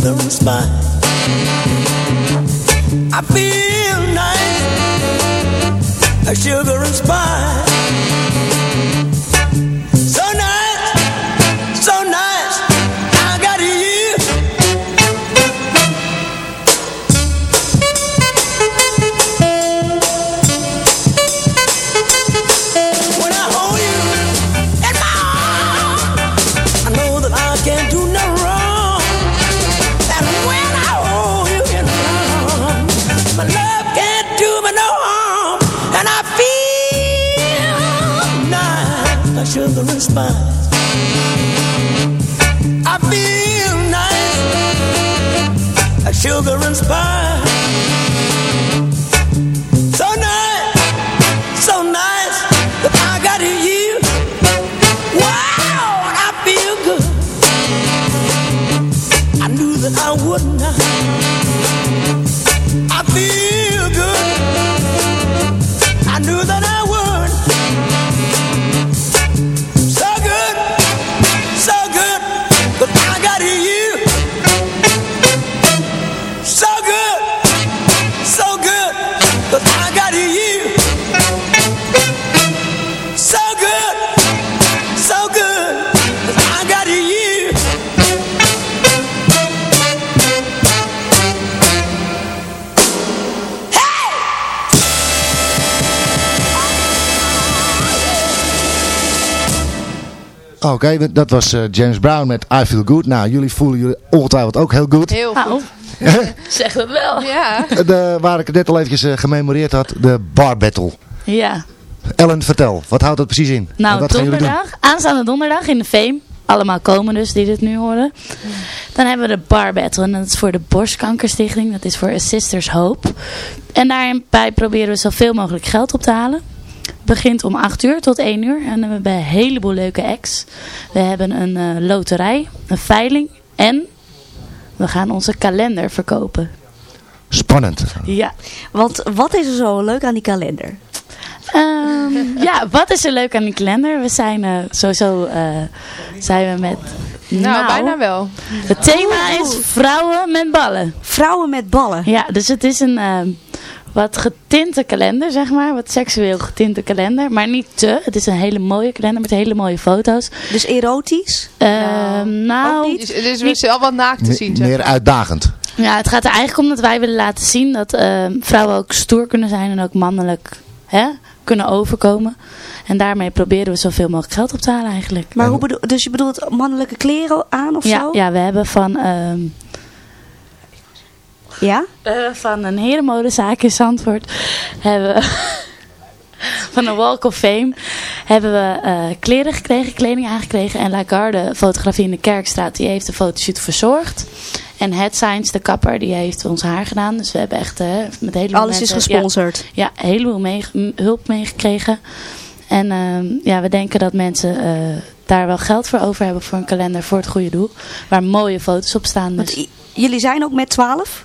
Sugar and. I feel nice, a sugar and spice. children's pie. You. Oké, dat was eh, James Brown met I Feel Good. Nou, jullie voelen jullie ongetwijfeld ook heel goed. Heel goed. Zeg dat wel. Ja. De, waar ik het net al eventjes eh, gememoreerd had, de Bar Battle. Ja. Ellen, vertel, wat houdt dat precies in? Nou, donderdag, aanstaande donderdag in de Veem. Allemaal komen dus die dit nu horen. Dan hebben we de Bar Battle. En dat is voor de Borstkankerstichting. Dat is voor A Sisters Hope. En daarbij proberen we zoveel mogelijk geld op te halen. Begint om 8 uur tot 1 uur. En we hebben een heleboel leuke acts. We hebben een eh, loterij, een veiling. En we gaan onze kalender verkopen. Spannend. Ja. Want wat is er zo leuk aan die kalender? Ehm, ja, wat is er leuk aan die kalender? We zijn eh, sowieso eh, zijn we met... Nou, bijna wel. Het thema is vrouwen met ballen. Vrouwen met ballen. Ja, dus het is een ehm, wat getinte kalender, zeg maar. Wat seksueel getinte kalender. Maar niet te. Het is een hele mooie kalender met hele mooie foto's. Dus erotisch? Ehm, nou, Het is, het is dus wel wat naakt te zien. zeg Meer uitdagend. ja, het gaat er eigenlijk om dat wij willen laten zien dat ehm, vrouwen ook stoer kunnen zijn en ook mannelijk hè, kunnen overkomen. En daarmee proberen we zoveel mogelijk geld op te halen eigenlijk. Maar hoe bedoel, dus je bedoelt mannelijke kleren aan of ja, zo? ja, we hebben van, ehm, Ja? eh, van een herenmodezaak in Zandvoort hebben we van een Walk of Fame hebben we eh, kleren gekregen, kleding aangekregen. En Lagarde Fotografie in de Kerkstraat, die heeft de fotoshoot verzorgd. En Head Science, de kapper, die heeft ons haar gedaan. Dus we hebben echt eh, met heleboel Alles is gesponsord. Ja, ja een heleboel mee, hulp meegekregen. En ehm, ja, we denken dat mensen daar wel geld voor over hebben voor een kalender voor het goede doel. Waar mooie foto's op staan. Dus. jullie zijn ook met twaalf?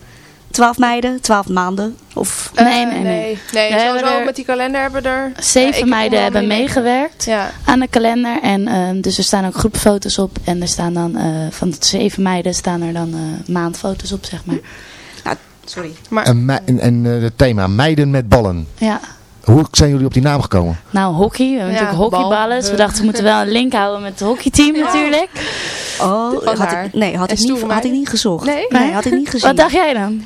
Twaalf meiden, twaalf maanden? Of... Eh, Nee, nee, nee. nee. Nee, We hebben sowieso er- met die kalender hebben we er... Zeven Ja, ik heb meiden hebben meegewerkt Ja. aan de kalender. En ehm, dus er staan ook groepfoto's op. En er staan dan eh, van de zeven meiden staan er dan eh, maandfoto's op, zeg maar. Nou, sorry. Maar En, en, en het thema meiden met ballen. Ja. Hoe zijn jullie op die naam gekomen? Nou, hockey. We hebben Ja, natuurlijk hockeyballen. Dus we dachten, we moeten wel een link houden met het hockeyteam natuurlijk. Oh, had ik, nee, had En ik, niet, had ik niet gezocht. Nee? Nee, had ik niet gezien. Wat dacht jij dan?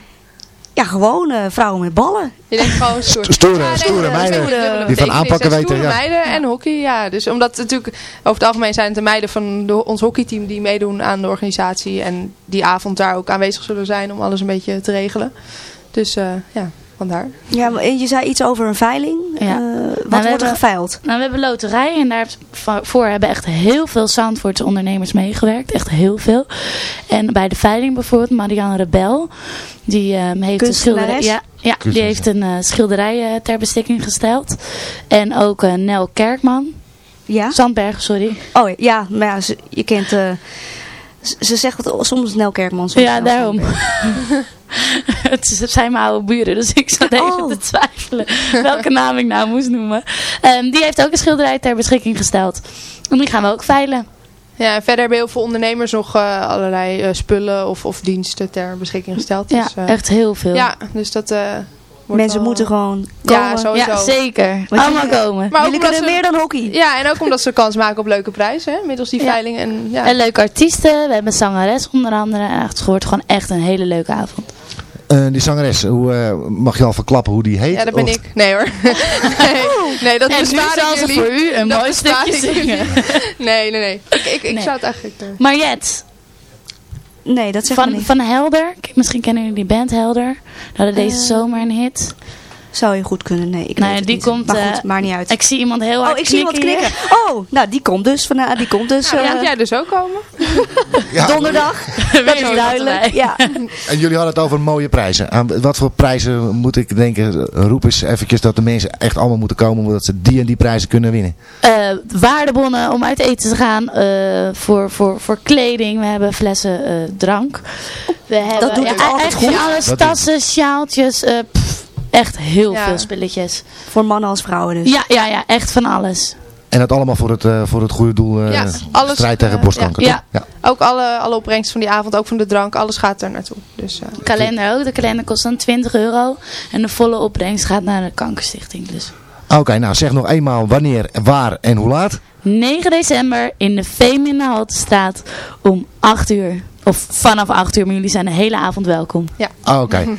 Ja, gewoon eh, vrouwen met ballen. je denkt gewoon stoer. Stoere, Ja, stoere meiden. Die van aanpakken weten, Stoere ja. meiden en hockey, ja. Dus omdat het natuurlijk, over het algemeen zijn het de meiden van de, ons hockeyteam die meedoen aan de organisatie. En die avond daar ook aanwezig zullen zijn om alles een beetje te regelen. Dus eh, ja, vandaar. Ja, maar je zei iets over een veiling. Ja. Eh, we wat wordt er hebben- geveild? Nou, we hebben loterij en daarvoor hebben echt heel veel Zandvoortse ondernemers meegewerkt. Echt heel veel. En bij de veiling bijvoorbeeld, Marianne Rebel, die ehm, heeft een schilderij, ja, ja, die heeft een eh, schilderij eh, ter beschikking gesteld. En ook eh, Nel Kerkman, Ja? Zandberg, sorry. Oh ja, maar ja, je kent... ze- ze zegt het soms Nel Kerkman. Soms Ja, daarom. Het zijn mijn oude buren, dus ik zat even Oh. te twijfelen welke naam ik nou moest noemen. Ehm, die heeft ook een schilderij ter beschikking gesteld. En die gaan we ook veilen. Ja, en verder hebben heel veel ondernemers nog eh, allerlei eh, spullen of, of diensten ter beschikking gesteld. Ja, Dus, eh, echt heel veel. Ja, dus dat eh, Mensen wel- moeten gewoon Ja, komen. sowieso. Ja, zeker. Want Allemaal jullie- komen. Maar ook Jullie omdat kunnen ze- meer dan hockey. Ja, en ook omdat ze kans maken op leuke prijzen, hè, middels die Ja. veiling. En, ja. En leuke artiesten. We hebben zangeres onder andere. En Het wordt gewoon echt een hele leuke avond. Eh, die zangeres, hoe, eh, mag je al verklappen hoe die heet? ja, dat ben Of- ik. Nee hoor. nee, nee, dat jullie. voor u een Dat mooi stukje zingen. Nee, nee, nee. Ik, ik, ik Nee. zou het eigenlijk... eh, Maar Jet, Nee, dat zeg ik van, niet. van Helder. Misschien kennen jullie die band Helder. Die hadden deze Eh, zomer een hit. Zou je goed kunnen. Nee, ik weet het die niet. komt, Maar eh, goed, maakt niet uit. Ik zie iemand heel hard Oh, ik zie iemand knikken. Oh, nou, die komt dus. Van, die komt dus nou, eh, moet jij dus ook komen? Ja, donderdag. Dat is duidelijk. Ja. En jullie hadden het over mooie prijzen. Aan wat voor prijzen moet ik denken? Roep eens eventjes dat de mensen echt allemaal moeten komen. Omdat ze die en die prijzen kunnen winnen. Eh, waardebonnen om uit eten te gaan. eh, voor, voor, voor kleding. We hebben flessen eh, drank. We hebben doet ja, het altijd echt goed. van alles. Dat Tassen, sjaaltjes. eh, pff, echt heel Ja. veel spulletjes. Voor mannen als vrouwen dus. Ja, ja, ja. Echt van alles. En dat allemaal voor het, eh, voor het goede doel. eh, Ja, alles, strijd tegen eh, borstkanker. ja. Ja. Ook alle, alle opbrengst van die avond, ook van de drank, alles gaat er naartoe. Dus, eh, Kalender ook. De kalender kost dan 20 euro. En de volle opbrengst gaat naar de kankerstichting. Dus Oké, nou zeg nog eenmaal wanneer, waar en hoe laat. 9 december in de Veem in de Haltestraat om 8 uur. Of vanaf 8 uur, maar jullie zijn de hele avond welkom. Ah, Oké.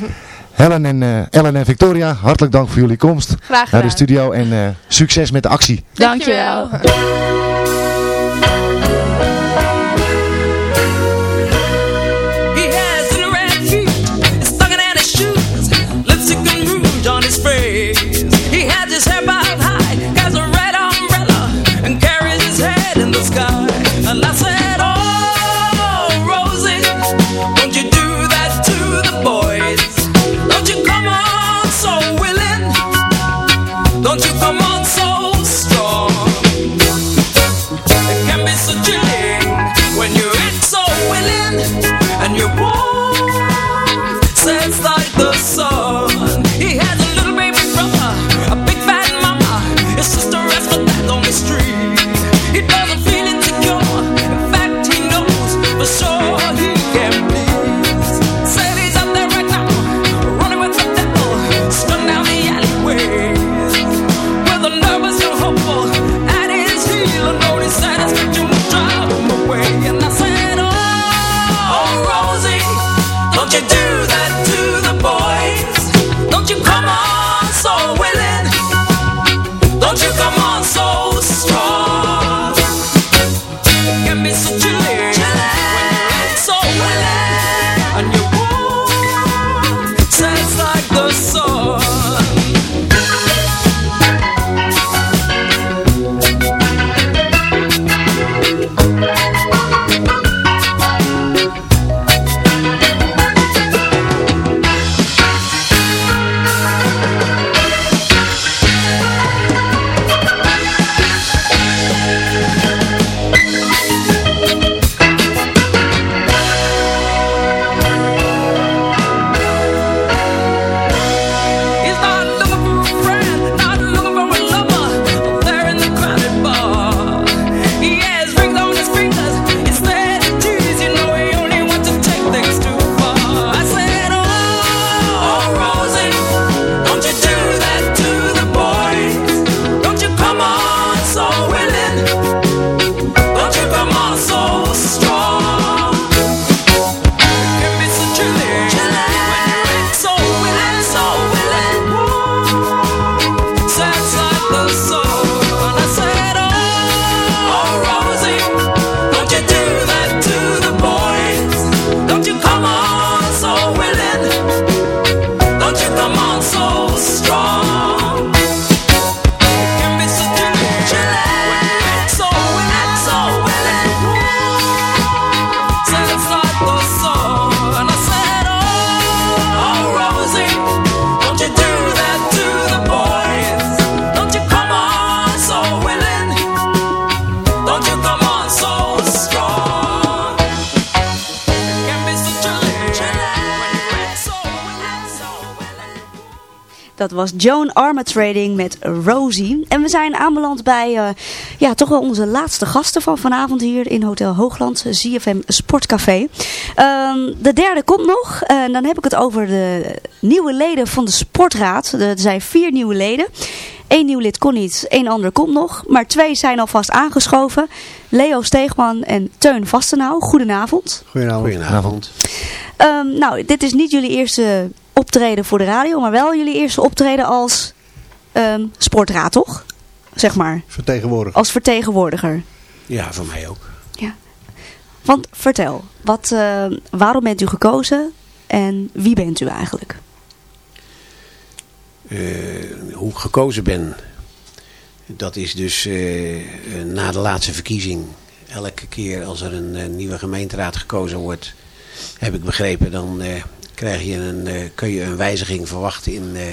Helen, en, eh, Ellen en Victoria, hartelijk dank voor jullie komst graag naar de studio. En eh, succes met de actie. Dankjewel. Joan Armatrading met Rosie. En we zijn aanbeland bij eh, ja, toch wel onze laatste gasten van vanavond hier in Hotel Hoogland, ZFM Sportcafé. Ehm, de derde komt nog. En dan heb ik het over de nieuwe leden van de Sportraad. Er zijn vier nieuwe leden. Eén nieuw lid kon niet, één ander komt nog. Maar twee zijn alvast aangeschoven. Leo Steegman en Teun Vastenhouw. Goedenavond. Goedenavond. Goedenavond. Ehm, nou, dit is niet jullie eerste optreden voor de radio, maar wel jullie eerste optreden als ehm, sportraad, toch? Zeg maar. Vertegenwoordiger. Als vertegenwoordiger. Ja, voor mij ook. Ja. Want vertel, wat, ehm, waarom bent u gekozen en wie bent u eigenlijk? Eh, hoe ik gekozen ben, dat is dus eh, na de laatste verkiezing. Elke keer als er een eh, nieuwe gemeenteraad gekozen wordt, heb ik begrepen, dan eh, krijg je een, eh, kun je een wijziging verwachten in, eh,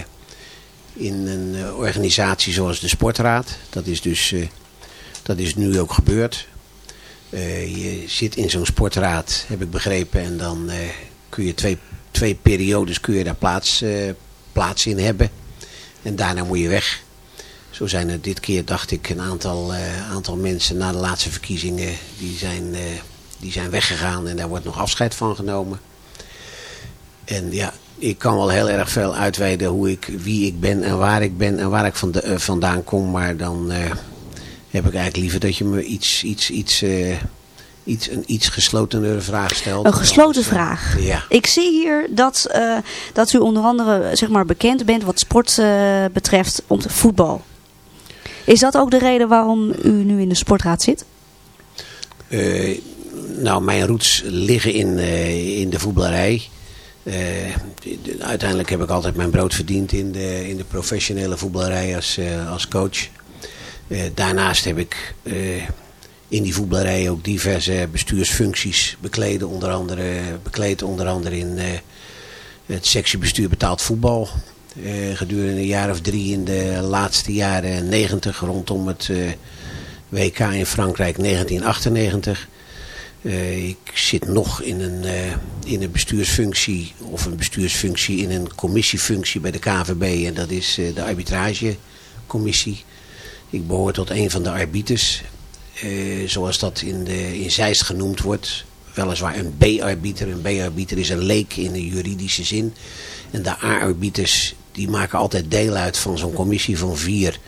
in een eh, organisatie zoals de Sportraad. Dat is dus dat is nu ook gebeurd. Je zit in zo'n sportraad, heb ik begrepen, en dan kun je twee, twee periodes kun je daar plaats, plaats in hebben. En daarna moet je weg. Zo zijn er dit keer, dacht ik, een aantal, aantal mensen na de laatste verkiezingen, die zijn, die zijn weggegaan en daar wordt nog afscheid van genomen. En ja, ik kan wel heel erg veel uitweiden hoe ik, wie ik ben en waar ik ben en waar ik van de, eh, vandaan kom. Maar dan eh, heb ik eigenlijk liever dat je me iets, iets, iets, eh, iets, een iets geslotenere vraag stelt. Een gesloten vraag. Ja. Ik zie hier dat, dat u onder andere zeg maar, bekend bent wat sport betreft om voetbal. Is dat ook de reden waarom u nu in de sportraad zit? Nou, mijn roots liggen in, in de voetballerij. Eh, de- uiteindelijk heb ik altijd mijn brood verdiend in de, in de professionele voetballerij als, eh, als coach. Eh, daarnaast heb ik eh, in die voetballerij ook diverse bestuursfuncties bekleden. Onder andere, bekleed onder andere in eh, het sectiebestuur betaald voetbal. Eh, gedurende een jaar of drie in de laatste jaren negentig rondom het eh, WK in Frankrijk 1998. Eh, ik zit nog in een, eh, in een bestuursfunctie of een bestuursfunctie in een commissiefunctie bij de KVB en dat is eh, de arbitragecommissie. Ik behoor tot een van de arbiters, zoals dat in, de, in Zeist genoemd wordt. Weliswaar een B-arbiter. Een B-arbiter is een leek in de juridische zin. En de A-arbiters die maken altijd deel uit van zo'n commissie van vier.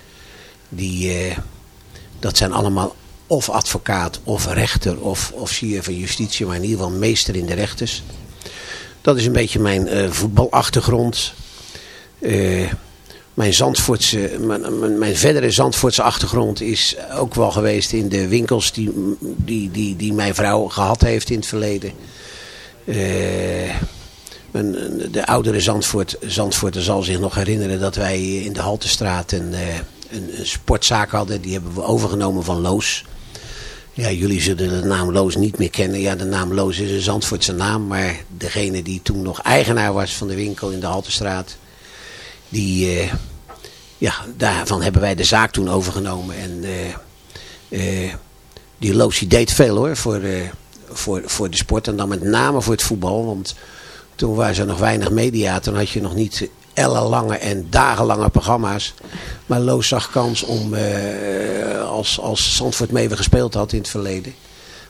Die, dat zijn allemaal of advocaat of rechter of officier van justitie, maar in ieder geval meester in de rechters. Dat is een beetje mijn eh, voetbalachtergrond. Eh, mijn, Zandvoortse, mijn, mijn, verdere Zandvoortse achtergrond is ook wel geweest in de winkels die, die, die, die mijn vrouw gehad heeft in het verleden. Eh, mijn- de oudere Zandvoort, Zandvoorter zal zich nog herinneren dat wij in de Haltestraat een, een, een sportzaak hadden. Die hebben we overgenomen van Loos. Ja, jullie zullen de naam Loos niet meer kennen. Ja, de naam Loos is een Zandvoortse naam. Maar degene die toen nog eigenaar was van de winkel in de Haltestraat. Die, eh, ja, daarvan hebben wij de zaak toen overgenomen. En eh, eh, die Loos die deed veel hoor voor, voor, voor de sport. En dan met name voor het voetbal. Want toen waren er nog weinig media. Toen had je nog niet ellenlange en dagenlange programma's. Maar Loos zag kans om, eh, als, als Zandvoort mee weer gespeeld had in het verleden.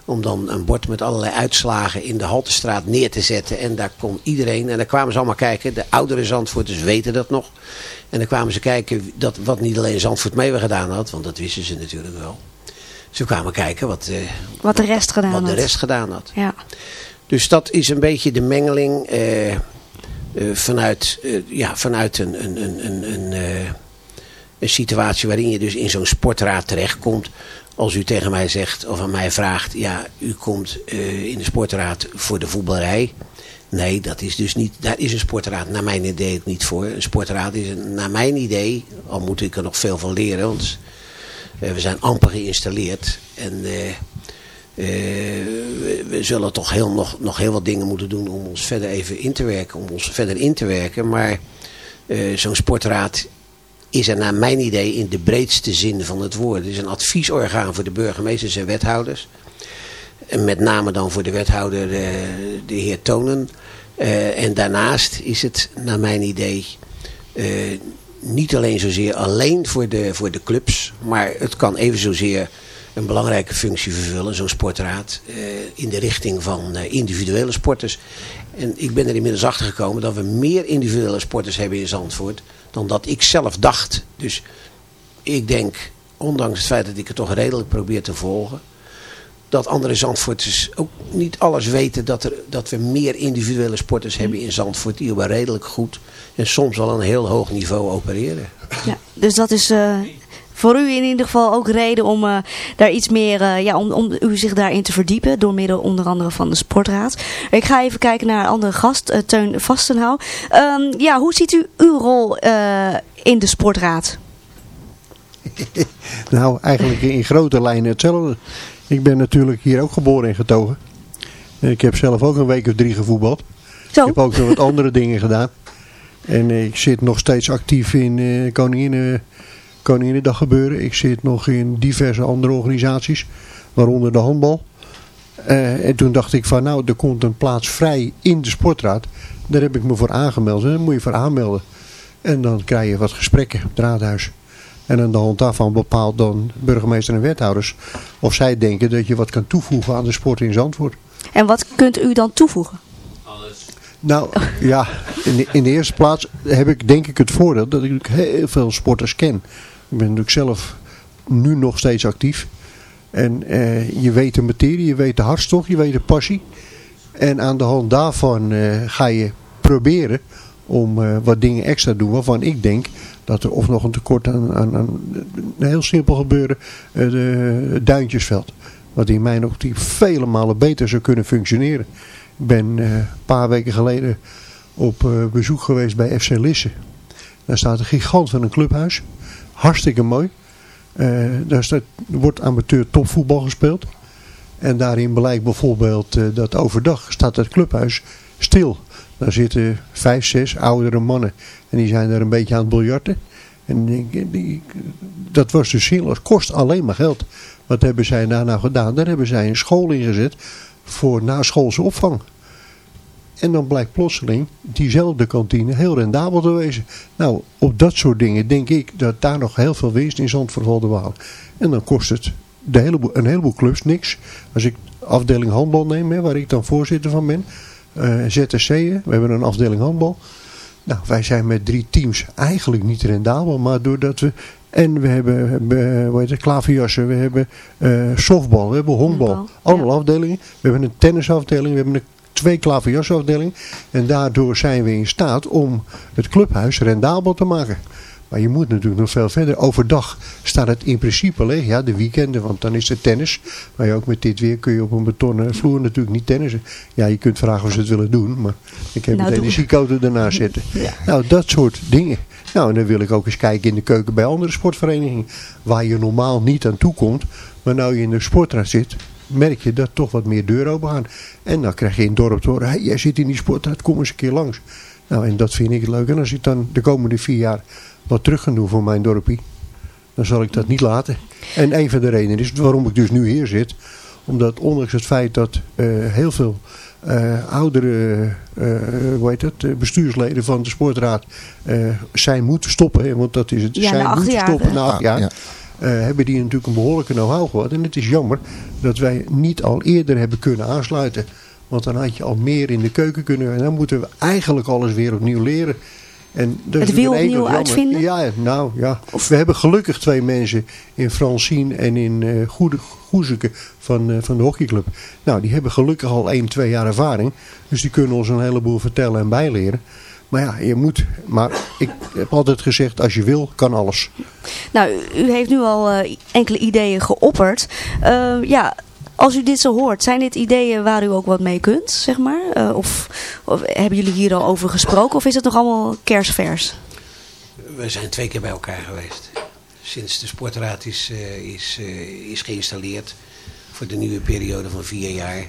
Om dan een bord met allerlei uitslagen in de Haltestraat neer te zetten. En daar kon iedereen, en daar kwamen ze allemaal kijken. De oudere Zandvoorters weten dat nog. En dan kwamen ze kijken dat, wat niet alleen Zandvoort mee weer gedaan had. Want dat wisten ze natuurlijk wel. Ze kwamen kijken wat, eh, Wat de rest gedaan wat de had. rest gedaan had. Ja. Dus dat is een beetje de mengeling eh, vanuit, eh, ja, vanuit een, een, een, een, een, eh, een situatie waarin je dus in zo'n sportraad terechtkomt. Als u tegen mij zegt of aan mij vraagt, ja, u komt eh, in de sportraad voor de voetballerij. Nee, dat is dus niet, daar is een sportraad naar mijn idee niet voor. Een sportraad is naar mijn idee, al moet ik er nog veel van leren, want eh, we zijn amper geïnstalleerd. En eh, eh, we, zullen toch heel, nog, nog heel wat dingen moeten doen om ons verder even in te werken. Om ons verder in te werken. Maar eh, zo'n sportraad is er naar mijn idee in de breedste zin van het woord. Het is een adviesorgaan voor de burgemeesters en wethouders. En met name dan voor de wethouder eh, de heer Tonen. Eh, en daarnaast is het naar mijn idee niet alleen zozeer alleen voor de, voor de clubs, maar het kan even zozeer een belangrijke functie vervullen, zo'n sportraad, eh, in de richting van eh, individuele sporters. En ik ben er inmiddels achter gekomen dat we meer individuele sporters hebben in Zandvoort dan dat ik zelf dacht. Dus ik denk, ondanks het feit dat ik het toch redelijk probeer te volgen, dat andere Zandvoorters ook niet alles weten dat, er, dat we meer individuele sporters hebben in Zandvoort die op een redelijk goed en soms wel een heel hoog niveau opereren. Ja, dus dat is eh, voor u in ieder geval ook reden om eh, daar iets meer, eh, ja, om, om u zich daarin te verdiepen. Door middel onder andere van de sportraad. Ik ga even kijken naar een andere gast, eh, Teun Vastenhouw. Ehm, ja, hoe ziet u uw rol in de sportraad? Nou, eigenlijk in grote lijnen hetzelfde. Ik ben natuurlijk hier ook geboren en getogen. En Ik heb zelf ook een week of drie gevoetbald. Zo. Ik heb ook nog wat andere dingen gedaan. En ik zit nog steeds actief in eh Koningin, Koninginnedag gebeuren. Ik zit nog in diverse andere organisaties, waaronder de handbal. Eh, en toen dacht ik van nou, er komt een plaats vrij in de sportraad. Daar heb ik me voor aangemeld. En daar moet je voor aanmelden. En dan krijg je wat gesprekken op het raadhuis. En aan de hand daarvan bepaalt dan burgemeester en wethouders of zij denken dat je wat kan toevoegen aan de sport in Zandvoort. En wat kunt u dan toevoegen? Nou ja, in de, in de eerste plaats heb ik denk ik het voordeel dat ik heel veel sporters ken. Ik ben natuurlijk zelf nu nog steeds actief. En eh, je weet de materie, je weet de hartstocht, je weet de passie. En aan de hand daarvan eh, ga je proberen om eh, wat dingen extra te doen waarvan ik denk dat er of nog een tekort aan, aan, aan een heel simpel gebeuren, de, duintjesveld. Wat in mijn optiek vele malen beter zou kunnen functioneren. Ik ben een paar weken geleden op bezoek geweest bij FC Lisse. Daar staat een gigant van een clubhuis. Hartstikke mooi. Eh, daar staat, wordt amateur topvoetbal gespeeld. En daarin blijkt bijvoorbeeld eh, dat overdag staat het clubhuis stil. Daar zitten vijf, zes oudere mannen. En die zijn daar een beetje aan het biljarten. En dat was dus zinloos. Kost alleen maar geld. Wat hebben zij daar nou gedaan? Daar hebben zij een school ingezet voor naschoolse opvang. En dan blijkt plotseling diezelfde kantine heel rendabel te wezen. Nou, op dat soort dingen denk ik dat daar nog heel veel winst in Zandvoort te. En dan kost het de heleboel, een heleboel clubs niks. Als ik afdeling handbal neem, hè, waar ik dan voorzitter van ben. eh ZSC'en, we hebben een afdeling handbal. Nou, wij zijn met drie teams eigenlijk niet rendabel, maar doordat we... En we hebben, we hebben hoe heet het, klaverjassen, we hebben eh, softbal, we hebben honkbal. Honkbal, Allemaal afdelingen. We hebben een tennisafdeling, we hebben een, twee klaverjasafdelingen. En daardoor zijn we in staat om het clubhuis rendabel te maken. Maar je moet natuurlijk nog veel verder. Overdag staat het in principe leeg. Ja, de weekenden, want dan is het tennis. Maar ook met dit weer kun je op een betonnen vloer natuurlijk niet tennissen. Ja, je kunt vragen of ze het willen doen. Maar ik heb Nou, het doe. energiecode ernaast zitten. Nou, dat soort dingen. Nou, en dan wil ik ook eens kijken in de keuken bij andere sportverenigingen. Waar je normaal niet aan toe komt. Maar nou je in de sportraad zit, merk je dat toch wat meer deuren open gaan. En dan krijg je in het dorp te horen, hey, jij zit in die sportraad, kom eens een keer langs. Nou, en dat vind ik leuk. En als ik dan de komende vier jaar wat terug ga doen voor mijn dorpie, dan zal ik dat niet laten. En een van de redenen is waarom ik dus nu hier zit. Omdat ondanks het feit dat eh, heel veel eh, oudere eh, hoe heet het, bestuursleden van de sportraad eh, zijn moeten stoppen. Hè, want dat is het. Ja, zij na acht moeten stoppen na acht Ah, jaar. ja. Eh, hebben die natuurlijk een behoorlijke know-how gehad. En het is jammer dat wij niet al eerder hebben kunnen aansluiten. Want dan had je al meer in de keuken kunnen. En dan moeten we eigenlijk alles weer opnieuw leren. En dat Het wiel opnieuw uitvinden? Ja, nou ja. We hebben gelukkig twee mensen in Francine en in eh Goede, Goezeke van, eh, van de hockeyclub. Nou, die hebben gelukkig al 1, 2 jaar ervaring. Dus die kunnen ons een heleboel vertellen en bijleren. Maar ja, je moet. Maar ik heb altijd gezegd, als je wil, kan alles. Nou, u heeft nu al eh, enkele ideeën geopperd. Eh, ja, als u dit zo hoort, zijn dit ideeën waar u ook wat mee kunt, zeg maar? Eh, of, of hebben jullie hier al over gesproken? Of is het nog allemaal kerstvers? We zijn twee keer bij elkaar geweest. Sinds de sportraad is, eh, is, is geïnstalleerd voor de nieuwe periode van vier jaar.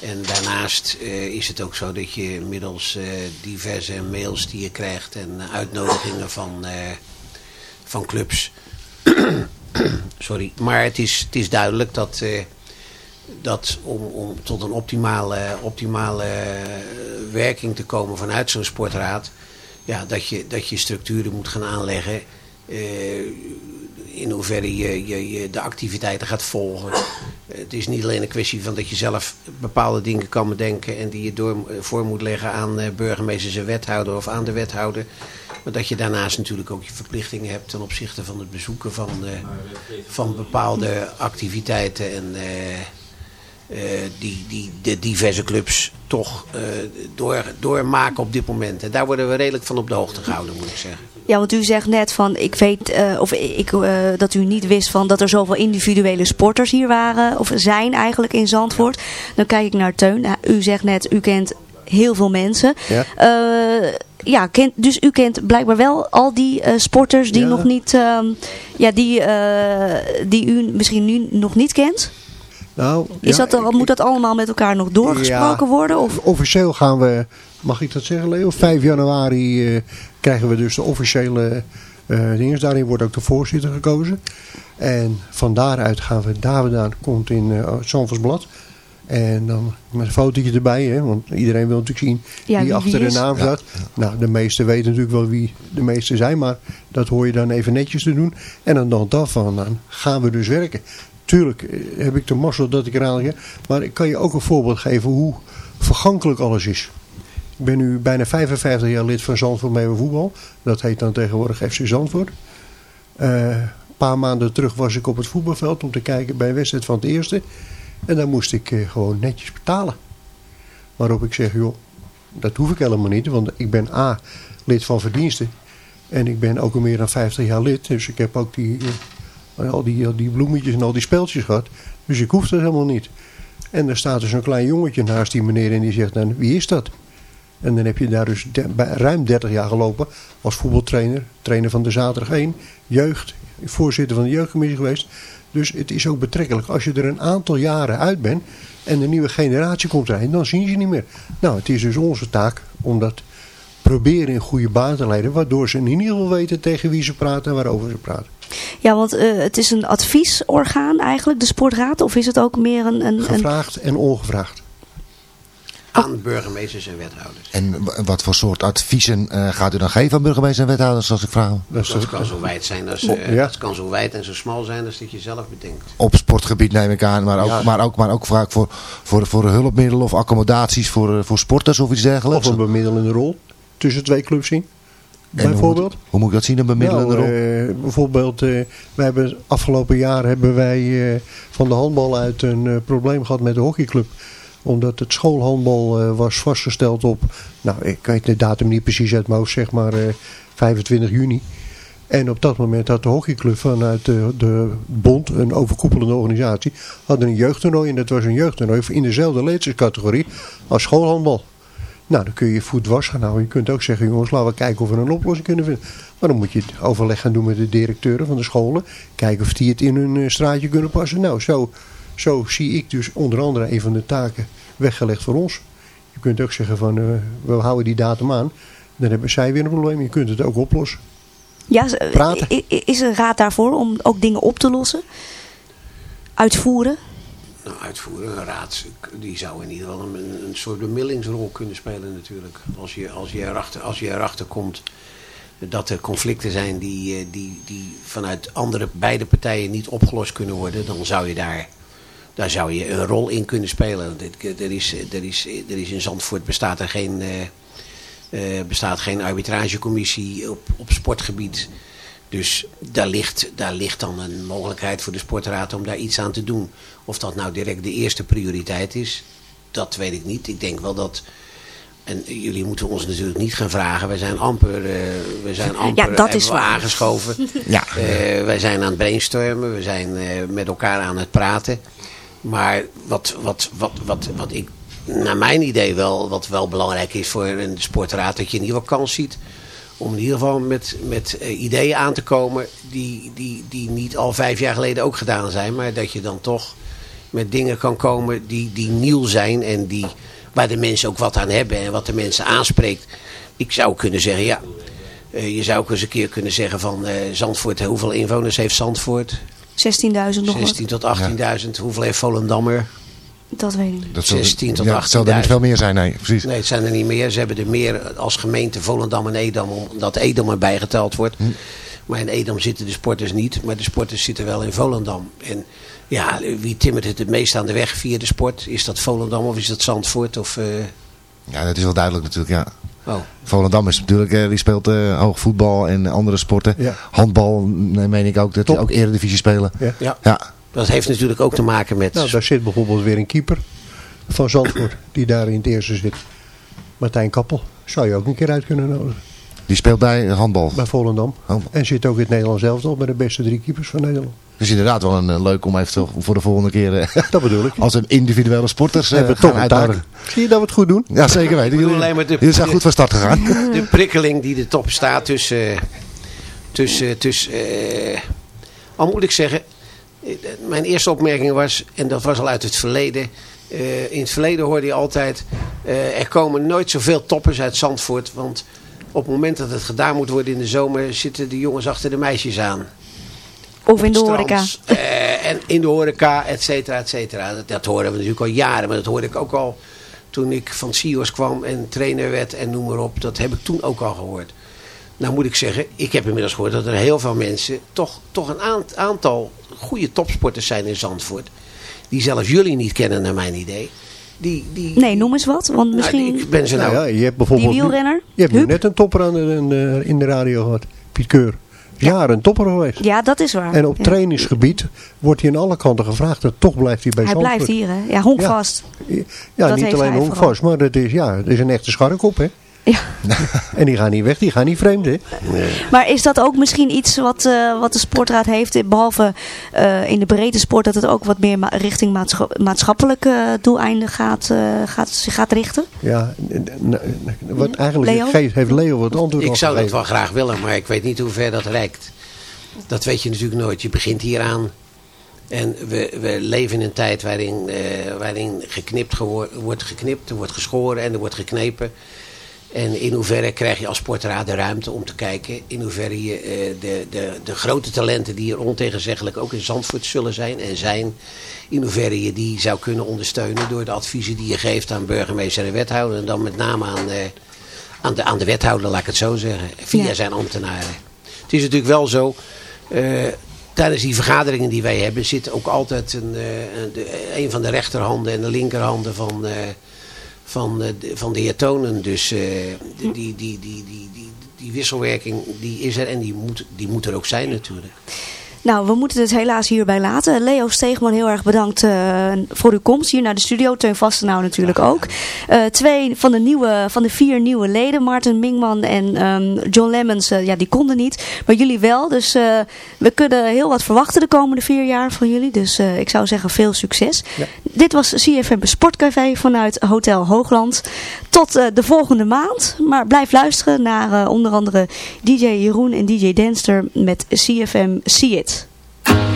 En daarnaast eh, is het ook zo dat je middels eh, diverse mails die je krijgt en uitnodigingen van, eh, van clubs. Sorry, maar het is, het is duidelijk dat, dat om, om tot een optimale, optimale werking te komen vanuit zo'n sportraad ja, dat, je, dat je structuren moet gaan aanleggen. In hoeverre je, je, je de activiteiten gaat volgen. Het is niet alleen een kwestie van dat je zelf bepaalde dingen kan bedenken en die je door, voor moet leggen aan eh, burgemeesters en wethouder of aan de wethouder. Maar dat je daarnaast natuurlijk ook je verplichtingen hebt ten opzichte van het bezoeken van, eh, van bepaalde activiteiten en eh, die, die de diverse clubs toch door, doormaken op dit moment. En daar worden we redelijk van op de hoogte gehouden, moet ik zeggen. Ja, want u zegt net van, ik weet, eh, of ik, eh, dat u niet wist van dat er zoveel individuele sporters hier waren, of zijn eigenlijk in Zandvoort. Dan kijk ik naar Teun. Nou, u zegt net, u kent heel veel mensen. Ja. Eh, ja, kent, dus u kent blijkbaar wel al die sporters die Ja. nog niet, ehm, ja, die, die u misschien nu nog niet kent. Nou, Is ja, dat, moet dat allemaal met elkaar nog doorgesproken worden? Of? Officieel gaan we, mag ik dat zeggen Leo? 5 januari eh, krijgen we dus de officiële eh dingen. Daarin wordt ook de voorzitter gekozen. En van daaruit gaan we, aan komt in uh, Zandvoortsblad. En dan met een fotootje erbij, hè, want iedereen wil natuurlijk zien Ja, wie wie achter wie de naam Ja. staat. Nou, de meesten weten natuurlijk wel wie de meesten zijn, maar dat hoor je dan even netjes te doen. En aan de hand daarvan dan gaan we dus werken. Tuurlijk heb ik de mazzel dat ik eraan ga, maar ik kan je ook een voorbeeld geven hoe vergankelijk alles is. Ben nu bijna 55 jaar lid van Zandvoort Meeuwen Voetbal. Dat heet dan tegenwoordig FC Zandvoort. Eh, een paar maanden terug was ik op het voetbalveld om te kijken bij een wedstrijd van het eerste. En dan moest ik eh, gewoon netjes betalen. Waarop ik zeg, joh, dat hoef ik helemaal niet. Want ik ben A, lid van verdiensten. En ik ben ook al meer dan 50 jaar lid. Dus ik heb ook die, eh, al die, al die bloemetjes en al die speltjes gehad. Dus ik hoef dat helemaal niet. En er staat dus een klein jongetje naast die meneer en die zegt dan, wie is dat? En dan heb je daar dus de- ruim 30 jaar gelopen als voetbaltrainer. Trainer van de Zaterdag 1, jeugd, voorzitter van de jeugdcommissie geweest. Dus het is ook betrekkelijk. Als je er een aantal jaren uit bent en de nieuwe generatie komt erin, dan zien ze je niet meer. Nou, het is dus onze taak om dat proberen in goede baan te leiden. Waardoor ze in ieder geval weten tegen wie ze praten en waarover ze praten. Ja, want eh, het is een adviesorgaan eigenlijk, de sportraad. Of is het ook meer een... een, een Gevraagd en ongevraagd. Aan burgemeesters en wethouders. En wat voor soort adviezen eh, gaat u dan geven aan burgemeesters en wethouders, als ik vraag? Dat Dat kan zo wijd zijn als, Oh, eh, ja. dat kan zo wijd en zo smal zijn als dat je zelf bedenkt. Op sportgebied neem ik aan, maar ook, Ja. maar ook, maar ook vaak voor, voor, voor hulpmiddelen of accommodaties voor, eh, voor sporters of iets dergelijks. Of een bemiddelende rol tussen twee clubs in. En hoe Bijvoorbeeld. moet, hoe moet ik dat zien, een bemiddelende Nou, rol? eh, bijvoorbeeld, eh, wij hebben afgelopen jaar hebben wij eh, van de handbal uit een eh, probleem gehad met de hockeyclub. Omdat het schoolhandbal eh, was vastgesteld op, nou ik weet de datum niet precies uit mijn hoofd, zeg maar eh, 25 juni. En op dat moment had de hockeyclub vanuit de, de bond, een overkoepelende organisatie, hadden een jeugdtoernooi. En dat was een jeugdtoernooi in dezelfde leeftijdscategorie als schoolhandbal. Nou, dan kun je je voet was gaan houden. Je kunt ook zeggen, jongens, laten we kijken of we een oplossing kunnen vinden. Maar dan moet je het overleg gaan doen met de directeuren van de scholen. Kijken of die het in hun eh, straatje kunnen passen. Nou, zo, zo zie ik dus onder andere een van de taken weggelegd voor ons. Je kunt ook zeggen van, eh, we houden die datum aan. Dan hebben zij weer een probleem. Je kunt het ook oplossen. Ja, Praten. is er een raad daarvoor om ook dingen op te lossen? Uitvoeren? Nou, uitvoeren, een raad, die zou in ieder geval een, een soort bemiddelingsrol kunnen spelen natuurlijk. Als je, als, je erachter, als je erachter komt dat er conflicten zijn die, eh, die, die vanuit andere beide partijen niet opgelost kunnen worden, dan zou je daar, daar zou je een rol in kunnen spelen. Dit- Er is, er is, er is in Zandvoort bestaat er geen, eh, eh, bestaat geen arbitragecommissie op, op sportgebied. Dus daar ligt, daar ligt dan een mogelijkheid voor de sportraad om daar iets aan te doen. Of dat nou direct de eerste prioriteit is, dat weet ik niet. Ik denk wel dat... En jullie moeten ons natuurlijk niet gaan vragen. Wij zijn amper, eh, we zijn amper Ja, dat is waar. aangeschoven. Ja. Eh, wij zijn aan het brainstormen. We zijn eh, met elkaar aan het praten. Maar wat, wat, wat, wat, wat ik, naar mijn idee wel, wat wel belangrijk is voor een sportraad, dat je in ieder kans ziet om in ieder geval met, met eh, ideeën aan te komen die, die, die niet al vijf jaar geleden ook gedaan zijn. Maar dat je dan toch met dingen kan komen die, die nieuw zijn en die, waar de mensen ook wat aan hebben en wat de mensen aanspreekt. Ik zou kunnen zeggen, ja, eh, je zou ook eens een keer kunnen zeggen van eh, Zandvoort, hoeveel inwoners heeft Zandvoort? 16.000 nog wat? 16 tot 18.000. Hoeveel heeft Volendammer? Dat weet ik niet. Dat zal, 16 tot ja, het zal er niet 18.000. veel meer zijn, nee, precies. Nee, het zijn er niet meer. Ze hebben er meer als gemeente Volendam en Edam, omdat Edam erbij geteld wordt. Hm. Maar in Edam zitten de sporters niet, maar de sporters zitten wel in Volendam. En ja, wie timmert het het meest aan de weg via de sport? Is dat Volendam of is dat Zandvoort? Of, eh, Ja, dat is wel duidelijk natuurlijk, ja. Oh. Volendam is natuurlijk, eh, die speelt eh, hoog voetbal en andere sporten. Ja. Handbal, nee, meen ik ook, dat die Top. ook eredivisie spelen. Ja. Ja, Ja, dat heeft natuurlijk ook te maken met... Nou, daar zit bijvoorbeeld weer een keeper van Zandvoort, die daar in het eerste zit. Martijn Kappel. Zou je ook een keer uit kunnen nodigen. die speelt bij handbal. Bij Volendam. Handbal. En zit ook in het Nederlands elftal met de beste drie keepers van Nederland. Dus inderdaad wel een eh, leuk om even voor de volgende keer eh, Dat bedoel ik. als een individuele sporters eh, hebben we toch uitnodigen. Zie je dat we het goed doen? Ja, zeker weten. Jullie, de- jullie zijn goed van start gegaan. de prikkeling die er top staat tussen... tussen, tussen al moet ik zeggen, mijn eerste opmerking was, en dat was al uit het verleden... eh, in het verleden hoorde je altijd, eh, er komen nooit zoveel toppers uit Zandvoort... want op het moment dat het gedaan moet worden in de zomer... zitten de jongens achter de meisjes aan. Of in de horeca. eh, en in de horeca, et cetera, et cetera. Dat, dat horen we natuurlijk al jaren. Maar dat hoorde ik ook al toen ik van Sios kwam en trainer werd en noem maar op. Dat heb ik toen ook al gehoord. Nou moet ik zeggen, ik heb inmiddels gehoord dat er heel veel mensen... toch, toch een aant- aantal goede topsporters zijn in Zandvoort. Die zelfs jullie niet kennen naar mijn idee. Die, die, Nee, noem eens wat. Want nou, misschien ik ben ze nou... Nou ja, je hebt die bijvoorbeeld... nu- wielrenner. Je hebt net een topper aan de, in de- in de radio gehad. Piet Keur. Jaren een topper geweest. Ja, dat is waar. En op trainingsgebied wordt hij aan alle kanten gevraagd. En toch blijft hij bij Hij Zandvoort. blijft hier, hè? Ja, honkvast. Ja, niet alleen hij honkvast, maar het is, ja, het is een echte scharrekop, hè. Ja. En die gaan niet weg, die gaan niet vreemd, hè. Maar is dat ook misschien iets wat, eh, wat de sportraad heeft, eh, behalve eh, in de breedte sport, dat het ook wat meer ma- richting maatscha- maatschappelijke eh, doeleinden gaat, eh, gaat, zich gaat richten? Ja, wat eigenlijk Leo? geeft, heeft Leo wat antwoord Ik zou dat wel graag willen, maar ik weet niet hoe ver dat reikt. Dat weet je natuurlijk nooit. Je begint hier aan. En we, we leven in een tijd waarin, eh, waarin geknipt wordt geknipt, er wordt geschoren en er wordt geknepen. En in hoeverre krijg je als sportraad de ruimte om te kijken in hoeverre je eh, de, de, de grote talenten die er ontegenzeggelijk ook in Zandvoort zullen zijn en zijn, in hoeverre je die zou kunnen ondersteunen door de adviezen die je geeft aan burgemeester en wethouder. En dan met name aan, eh, aan, de, aan de wethouder, laat ik het zo zeggen, via Ja. zijn ambtenaren. Het is natuurlijk wel zo, eh, tijdens die vergaderingen die wij hebben, zit ook altijd een, een, een van de rechterhanden en de linkerhanden van, van, eh, van de heer Tonen. Dus eh, die, die, die, die, die, die wisselwerking die is er en die moet, die moet er ook zijn natuurlijk. Nou, we moeten het helaas hierbij laten. Leo Steegman, heel erg bedankt eh, voor uw komst hier naar de studio. Teun Vastenau natuurlijk ook. Eh, twee van de, nieuwe, van de vier nieuwe leden, Martin Mingman en ehm, John Lemmens, eh, ja, die konden niet. Maar jullie wel. Dus we kunnen heel wat verwachten de komende vier jaar van jullie. Dus ik zou zeggen veel succes. Dit was CFM Sportcafé vanuit Hotel Hoogland. Tot de volgende maand. Maar blijf luisteren naar onder andere DJ Jeroen en DJ Denster met CFM See It.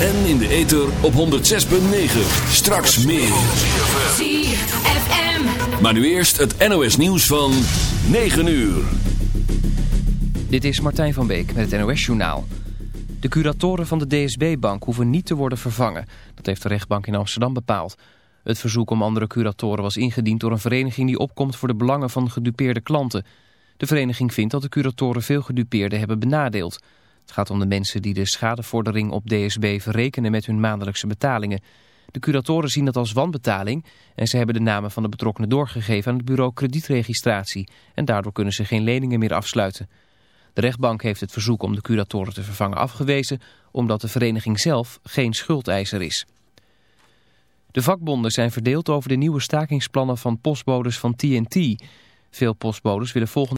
En in de ether op 106.9. Straks meer. ZFM. Maar nu eerst het NOS nieuws van 9 uur. Dit is Martijn van Beek met het NOS-journaal. De curatoren van de DSB-bank hoeven niet te worden vervangen. Dat heeft de rechtbank in Amsterdam bepaald. Het verzoek om andere curatoren was ingediend door een vereniging die opkomt voor de belangen van gedupeerde klanten. De vereniging vindt dat de curatoren veel gedupeerden hebben benadeeld. Het gaat om de mensen die de schadevordering op DSB verrekenen met hun maandelijkse betalingen. De curatoren zien dat als wanbetaling en ze hebben de namen van de betrokkenen doorgegeven aan het bureau kredietregistratie. En daardoor kunnen ze geen leningen meer afsluiten. De rechtbank heeft het verzoek om de curatoren te vervangen afgewezen, omdat de vereniging zelf geen schuldeiser is. De vakbonden zijn verdeeld over de nieuwe stakingsplannen van postbodes van TNT. Veel postbodes willen volgende